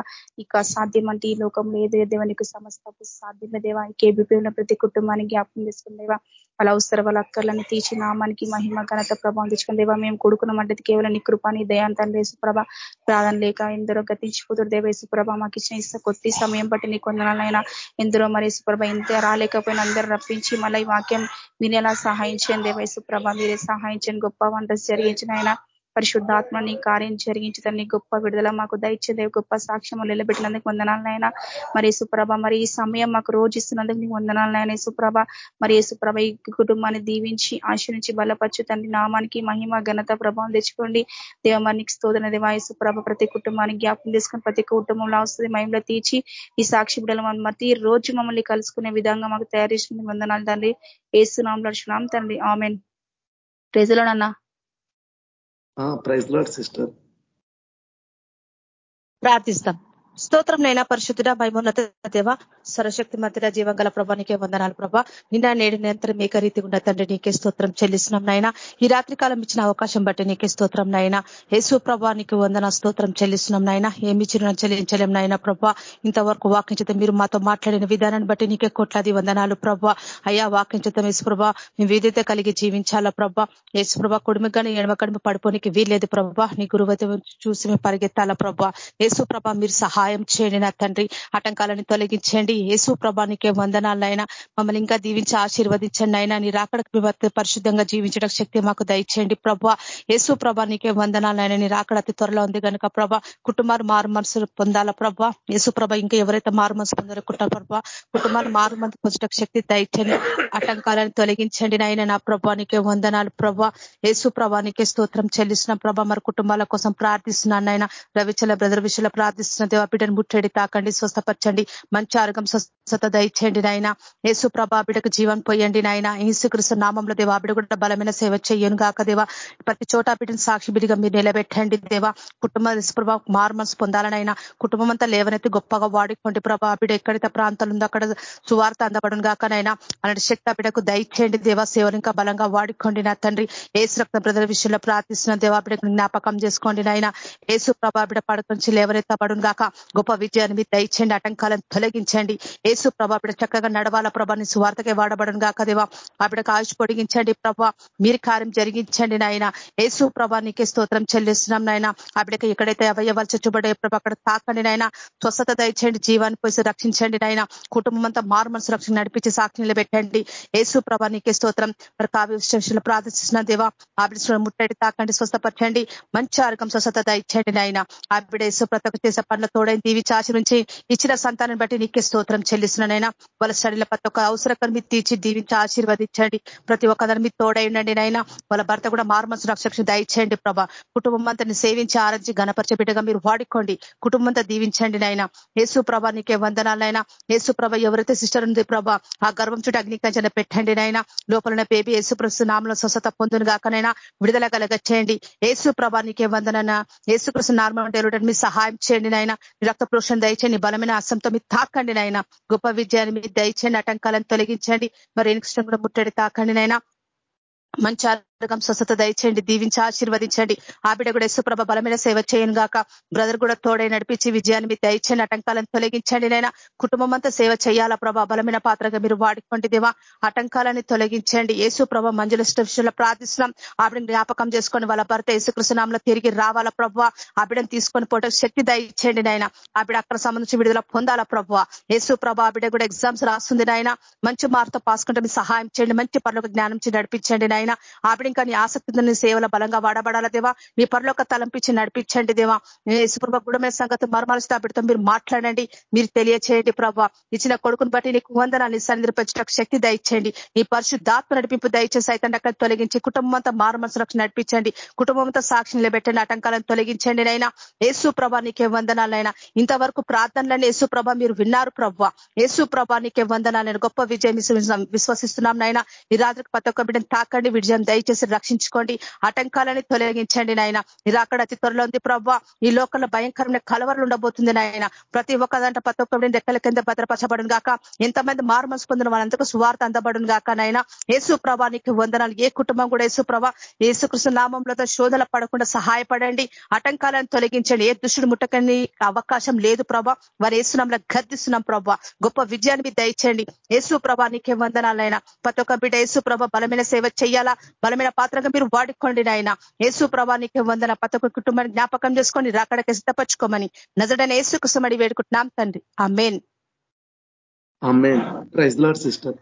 ఇక అసాధ్యం అంటే ఈ లోకంలో ఏదో దేవానికి సమస్తకు సాధ్యమే దేవా. కేబీపీ ఉన్న ప్రతి కుటుంబానికి జ్ఞాపకం చేసుకుందేవా వాళ్ళ అవసరం వాళ్ళ అక్కర్లను తీసి నామానికి మహిమ ఘనత ప్రభావం తెచ్చుకుందేవా మేము కొడుకున్నామంటే కేవలం నీ కృపాని దయాంతాన్ని వేసుప్రభ ప్రాధాన లేక ఎందరో గతించిపోతురు దేవ. యేసుప్రభ మాకు ఇచ్చిన ఇస్తే కొద్ది సమయం బట్టి నీ కొందనాలైనా ఎందరో మరి యేసుప్రభ ఇంత రాలేకపోయినా అందరూ రప్పించి మళ్ళీ వాక్యం వినేలా సహాయం సహాయించండి దేవ. యేసుప్రభ మీరే సహాయించండి గొప్ప వంట జరిగించిన ఆయన పరిశుద్ధాత్మని కార్యం జరిగించి జరిగించదని గొప్ప విడుదల మాకు దయచేదే గొప్ప సాక్ష్యం నిలబెట్టినందుకు వందనాలనైనా మరి సుప్రభ మరి ఈ సమయం మాకు రోజు ఇస్తున్నందుకు నీకు వందనాలనైనా సుప్రభ మరి సుప్రభ ఈ కుటుంబాన్ని దీవించి ఆశ్రయించి బలపరచు తండ్రి నామానికి మహిమ ఘనత ప్రభావం తెచ్చుకోండి. దేవమానికి స్తోదన దేవాయసుప్రభ ప్రతి కుటుంబానికి జ్ఞాపం తీసుకొని ప్రతి కుటుంబంలో వస్తుంది మహిమలో తీర్చి ఈ సాక్షి బిడ్డలు ప్రతి రోజు మమ్మల్ని కలుసుకునే విధంగా మాకు తయారు చేసిన వందనాలు తండ్రి. ఏసునాం లక్షణం తండ్రి. ఆమెన్. ప్రజలోనన్నా ప్రైజ్ లాడ్ సిస్టర్. ప్రార్థిస్తాం. స్తోత్రం నైనా పరిశుద్ధుడ భయమున్నత దేవ సరశక్తి మధ్య జీవం గల ప్రభానికే వందనాలు ప్రభా. నిన్న నేడు నిరంతరం ఏక రీతి ఉన్న తండ్రి నీకే స్తోత్రం చెల్లిస్తున్నాం నాయన ఈ రాత్రి కాలం ఇచ్చిన అవకాశం బట్టి నీకే స్తోత్రం నాయన యేసు ప్రభా నీకు వందన స్తోత్రం చెల్లిస్తున్నాం నాయన ఏమి చిరున చెల్లించలేం నాయన ప్రభా. ఇంతవరకు వాక్యం మీరు మాతో మాట్లాడిన విధానాన్ని బట్టి నీకే కోట్లాది వందనాలు ప్రభా. అయ్యా వాక్యం చేత యేసుప్రభ మేము విధేత కలిగి జీవించాలా ప్రభా. యేసుప్రభ కుడుమి కానీ ఎడమ కడుమ పడిపోనికి వీల్లేదు ప్రభా. నీ గురువైతే చూసి మేము పరిగెత్తాలా ప్రభా. యేసుప్రభ మీరు సహాయం చేయండి నా తండ్రి. ఆటంకాలను తొలగించండి. యేసు ప్రభానికే వందనాలైనా మమ్మల్ని ఇంకా దీవించి ఆశీర్వదించండి అయినా నీ రాకడకు పరిశుద్ధంగా జీవించడం శక్తి మాకు దయచేయండి. ప్రభా యేసు ప్రభానికే వందనాలైనా నీ రాకడ అతి త్వరలో ఉంది కనుక ప్రభా కుటుంబాలు మారు మనసు పొందాల ప్రభా? యేసు ప్రభ ఇంకా ఎవరైతే మారు మనసు పొందాలనుకుంటారు కుటుంబ ప్రభా కుటుంబాలు మారు మనసు పొందడం శక్తి దయచండి ఆటంకాలను తొలగించండి నాయన నా ప్రభానికే వందనాలు ప్రభా. యేసు ప్రభానికే స్తోత్రం చెల్లిస్తున్న ప్రభా. మరి కుటుంబాల కోసం ప్రార్థిస్తున్నాను ఆయన రవిచల బ్రదర్ విషయంలో ప్రార్థిస్తున్న దేవ బిడ్డను ముట్టండి తాకండి స్వస్థపరచండి. మంచి ఆరోగ్యం స్వస్థత దయచేయండి నాయన. యేసు ప్రభా బిడకు జీవన్ పోయండి నాయన. యేసుకృష్ణ నామంలో దేవా బిడ కూడా బలమైన సేవ చేయను గాక దేవా. ప్రతి చోట బిడ్డను సాక్షి బిడిగా మీరు నిలబెట్టండి దేవా. కుటుంబ ప్రభా మార్మన్స్ పొందాలనైనా కుటుంబం అంతా లేవనైతే గొప్పగా వాడుకోండి ప్రభా. బిడ ఎక్కడైతే ప్రాంతాలు ఉందో అక్కడ సువార్త అందబడును గాకనైనా అలాంటి శక్తి బిడకు దయచేయండి దేవా. సేవలు ఇంకా బలంగా వాడుకోండి నా తండ్రి. ఏసు రక్త బ్రదర్ విషయంలో ప్రార్థిస్తున్న దేవా బిడకు జ్ఞాపకం చేసుకోండి నాయన. ఏసు ప్రభా బిడ పడుకొని లేవనెత్తబడును గాక. గొప్ప విజయాన్ని మీరు దయచేయండి ఆటంకాలను తొలగించండి. ఏసు ప్రభా బిడ చక్కగా నడవాల ప్రభాని స్వార్థకే వాడబడను గాక దేవా. ఆ బిడకు ఆయుష్ పొడిగించండి ప్రభా. మీరు కార్యం జరిగించండి నాయన. ఏసు ప్రభా నీకే స్తోత్రం చెల్లిస్తున్నాం నాయన. ఆ బిడకి ఎక్కడైతే అవయవాలు చచ్చుబడే ప్రభా అక్కడ తాకండి నాయన. స్వస్థత దయచేయండి జీవాన్ని పోసి రక్షించండి నాయన. కుటుంబం అంతా మారు మనసు రక్షణ నడిపించి సాక్షి నిలబెట్టండి. ఏసు ప్రభా నీకే స్తోత్రం. మరి కావ్య విశేషాలు ప్రార్థిస్తున్న దేవా. ఆ బిడ ముట్టడి తాకండి స్వస్థపరచండి. మంచి ఆరోగ్యం స్వస్థత దయచేయండి నాయన. ఆ బిడ యేసు ప్రతకు చేసే పనుల తోడే బిడ్డలను దీవించి నుంచి ఇచ్చిన సంతానం బట్టి నీకే స్తోత్రం చెల్లిస్తున్నానైనా వాళ్ళ స్టడీల ప్రతి ఒక్క అవసరం మీరు తీర్చి దీవించి ఆశీర్వదించండి. ప్రతి ఒక్కదాని మీరు తోడైండండి నైనా వాళ్ళ భర్త కూడా మార్మల్స్ రక్షణ దయచేయండి ప్రభా. కుటుంబం అంతా సేవించి ఆరంచి గణపరిచే బిడ్డగా మీరు వాడుకోండి. కుటుంబం అంతా దీవించండి నైనా యేసు ప్రభా నీకే వందనాలైనా యేసు ప్రభ ఎవరైతే సిస్టర్ ఉంది ప్రభా ఆ గర్వం చుట్టూ అగ్నికంచన పెట్టండి నైనా లోపల బేబీ యేసు ప్రస్తు నామంలో స్వస్థత పొందును కాకనైనా విడుదల కలగచ్చేయండి యేసు ప్రభ నీకే వందనైనా యేసు ప్రస్తు నార్మల్ డెలివరీ మీరు సహాయం చేయండి నాయన. రక్త పురుషం దయచేయండి. బలమైన అసంతో మీరు తాకండి నాయన. గొప్ప విజయాన్ని మీరు దయచేయండి. ఆటంకాలను తొలగించండి. మరి కృష్ణ కూడా ముట్టడి తాకండి నాయన. మంచి ఆరోగ్యం స్వస్థత దయచేయండి దీవించి ఆశీర్వదించండి. ఆ బిడ కూడా యశుప్రభ బలమైన సేవ చేయను గాక. బ్రదర్ కూడా తోడై నడిపించి విజయాన్ని మీరు దయచేయండి ఆటంకాలను తొలగించండి నైనా కుటుంబం అంతా సేవ చేయాలా ప్రభా? బలమైన పాత్రగా మీరు వాడుకోండి దేవా. ఆటంకాలని తొలగించండి. యేసు ప్రభ మంజుల విషయంలో ప్రార్థిస్తున్నాం. ఆవిడని జ్ఞాపకం చేసుకొని వాళ్ళ భర్త యేసుకృష్ణనామంలో తిరిగి రావాలా ప్రభావ ఆవిడని తీసుకొని పోట శక్తి దయచేయండి నాయన. ఆవిడ అక్కడ సంబంధించి విడుదల పొందాలా ప్రభావ యేసు ప్రభ ఆవిడ కూడా ఎగ్జామ్స్ రాస్తుంది నాయన. మంచి మార్తో పాసుకుంటే మీ సహాయం చేయండి. మంచి పనులకు జ్ఞానం నడిపించండి నాయన. ఆవిడ ఇంకా నీ ఆసక్తి సేవల బలంగా వాడబడాల దేవా? మీ పరలోక తలంపించి నడిపించండి దేవా. యేసుప్రభ గుడమైన సంగతి మర్మాలతో బిడ్డతో మీరు మాట్లాడండి మీరు తెలియచేయండి ప్రభావ ఇచ్చిన కొడుకుని బట్టి నీకు వందనాన్ని సన్నిధిపరచడానికి శక్తి దయచేయండి. నీ పరిశుద్ధాత్మ నడిపింపు దయచేసి అయితే అక్కడ తొలగించి కుటుంబం అంతా మారుమనసులకు నడిపించండి. కుటుంబం అంతా సాక్షి నిలబెట్టండి ఆటంకాలను తొలగించండి నైనా యేసు ప్రభా నీకే వందనాలైనా ఇంతవరకు ప్రార్థనలను యేసు ప్రభ మీరు విన్నారు ప్రభ. యేసు ప్రభా నీకే వందనాలైన గొప్ప విజయం విశ్వసిస్తున్నాం నైనా ఈ రాత్రికి ప్రతి ఒక్క బిడ్డను తాకండి విజయం దయచేసి రక్షించుకోండి. ఆటంకాలని తొలగించండి నాయన. ఇది అక్కడ అతి త్వరలో ఉంది ప్రభావ ఈ లోకంలో భయంకరమైన కలవరలు ఉండబోతుంది నాయన. ప్రతి ఒక్క దాంట్లో ప్రతి ఒక్క రెక్కల కింద భద్రపరచబడును గాక. ఎంతమంది మారు మనసు పొందిన వాళ్ళంతకు సువార్త అందబడును గాక నాయన. యేసు ప్రభానికి వందనాలు. ఏ కుటుంబం కూడా యేసు ప్రభా యేసుకృష్ణ నామంలో శోధన పడకుండా సహాయపడండి. ఆటంకాలను తొలగించండి. ఏ దుష్టుడు ముట్టకని అవకాశం లేదు ప్రభా వారి ఏసునాంలో గర్దిస్తున్నాం ప్రభా గొప్ప విజయాన్ని దయచేయండి. యేసు ప్రభానికి వందనాలైనా ప్రతి ఒక్క బిడ్డ యేసు ప్రభ బలమైన సేవ చెయ్యాలా బలమైన పాత్రగా మీరు వాడుకోండి నాయన. యేసు ప్రభానికి వందన. ప్రతి ఒక్క కుటుంబాన్ని జ్ఞాపకం చేసుకొని రాకడకి సిద్ధపరచుకోమని నజడన యేసు కుసమడి వేడుకుంటున్నాం తండ్రి. ఆ మెయిన్ సిస్టర్.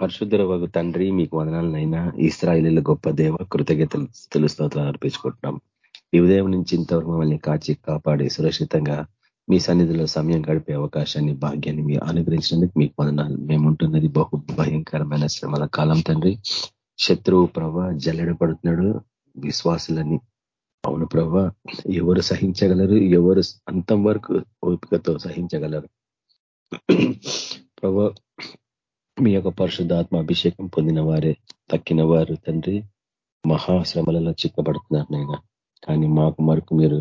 పరిశుద్ధ వగు తండ్రి మీకు వదనాలనైనా ఇస్రాయిలీల గొప్ప దేవ కృతజ్ఞతలు తెలుస్తూ అర్పించుకుంటున్నాం. ఈ ఉదయం నుంచి ఇంతవరకు మమ్మల్ని కాచి కాపాడి సురక్షితంగా మీ సన్నిధిలో సమయం గడిపే అవకాశాన్ని భాగ్యాన్ని మీ అనుగ్రహించినందుకు మీకు వదనాలు. మేముంటున్నది బహు భయంకరమైన శ్రమల కాలం తండ్రి. శత్రువు ప్రభ జల్లెడ పడుతున్నాడు. విశ్వాసులని అవును ప్రభ ఎవరు సహించగలరు? ఎవరు అంతం వరకు ఓపికతో సహించగలరు? ప్రభ మీ యొక్క పరిశుద్ధాత్మ అభిషేకం పొందిన వారే తక్కిన వారు తండ్రి. మహాశ్రమలలో చిక్కబడుతున్నారు నైనా కానీ మాకు మరకు మీరు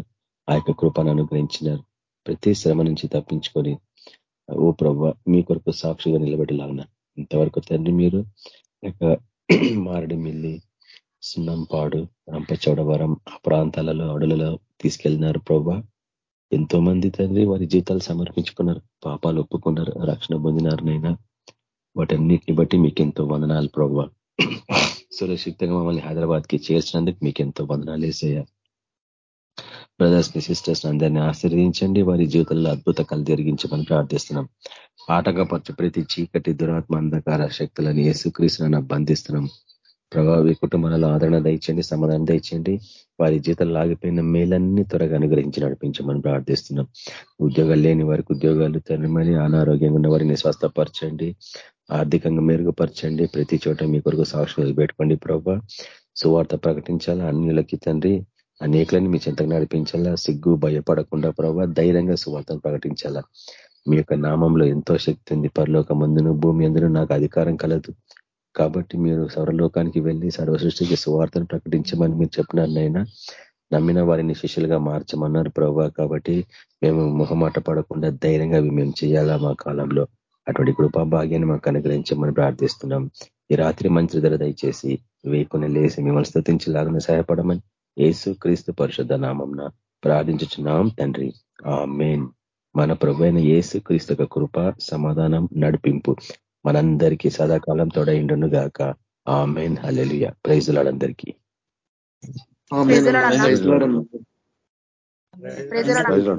ఆ యొక్క కృపను అనుగ్రహించినారు. ప్రతి శ్రమ నుంచి తప్పించుకొని ఓ ప్రభ మీ కొరకు సాక్షిగా నిలబెట్టలాగిన ఇంతవరకు తండ్రి మీరు యొక్క మిల్లి సున్నంపాడు రంపచోడవరం ఆ ప్రాంతాలలో అడవులలో తీసుకెళ్ళినారు ప్రభా. ఎంతో మంది తండ్రి వారి జీవితాలు సమర్పించుకున్నారు పాపాలు ఒప్పుకున్నారు రక్షణ పొందినారు నైనా వాటన్నిటిని బట్టి మీకు ఎంతో వందనాలు ప్రభా. సురక్షితంగా మమ్మల్ని హైదరాబాద్కి చేర్చినందుకు మీకు ఎంతో వందనాలు వేసేయ బ్రదర్స్ని సిస్టర్స్ అందరినీ ఆశీర్వదించండి. వారి జీవితంలో అద్భుత కలు జరిగించమని ప్రార్థిస్తున్నాం. ఆటంకపరచు ప్రతి చీకటి దురాత్మ అంధకార శక్తులను యేసుక్రీస్తులను బంధిస్తున్నాం. ప్రభావి కుటుంబాలలో ఆదరణ దయచండి సమాధానం దయచండి వారి జీవితంలో లాగిపోయిన మేలన్నీ త్వరగా అనుగ్రహించి నడిపించమని ప్రార్థిస్తున్నాం. ఉద్యోగాలు లేని వారికి ఉద్యోగాలు తరమని అనారోగ్యంగా ఉన్న వారిని స్వస్థపరచండి. ఆర్థికంగా మెరుగుపరచండి. ప్రతి చోట మీ కొరకు సాక్షి పెట్టుకోండి ప్రభా. సువార్త ప్రకటించాలా? అన్నిలకి తండ్రి అనేకలని మీ చింతకు నడిపించాలా? సిగ్గు భయపడకుండా ప్రభావ ధైర్యంగా సువార్తను ప్రకటించాలా? మీ యొక్క నామంలో ఎంతో శక్తి ఉంది. పరలోక మందును భూమి అందును నాకు అధికారం కలదు. కాబట్టి మీరు సర్వలోకానికి వెళ్ళి సర్వసృష్టికి సువార్తను ప్రకటించమని మీరు చెప్పినారనైనా నమ్మిన వారిని శిష్యులుగా మార్చమన్నారు ప్రభా కాబట్టి మేము మొహమాట పడకుండా ధైర్యంగా మేము చేయాలా మా కాలంలో? అటువంటి కృపా భాగ్యాన్ని మాకు అనుగ్రహించమని ప్రార్థిస్తున్నాం. ఈ రాత్రి మంచి ధర దయచేసి వేకుని లేసి మిమ్మల్ని స్థుతించలాగా సహాయపడమని యేసు క్రీస్తు పరిశుద్ధ నామంన ప్రార్థించుచున్నాం తండ్రి. ఆ మెయిన్ మన ప్రభు అయిన యేసు క్రీస్తు కృప సమాధానం నడిపింపు మనందరికీ సదాకాలం తొడైండును గాక. ఆ మెయిన్ హలెలుయ ప్రైజులాడందరికీ ప్రైజ్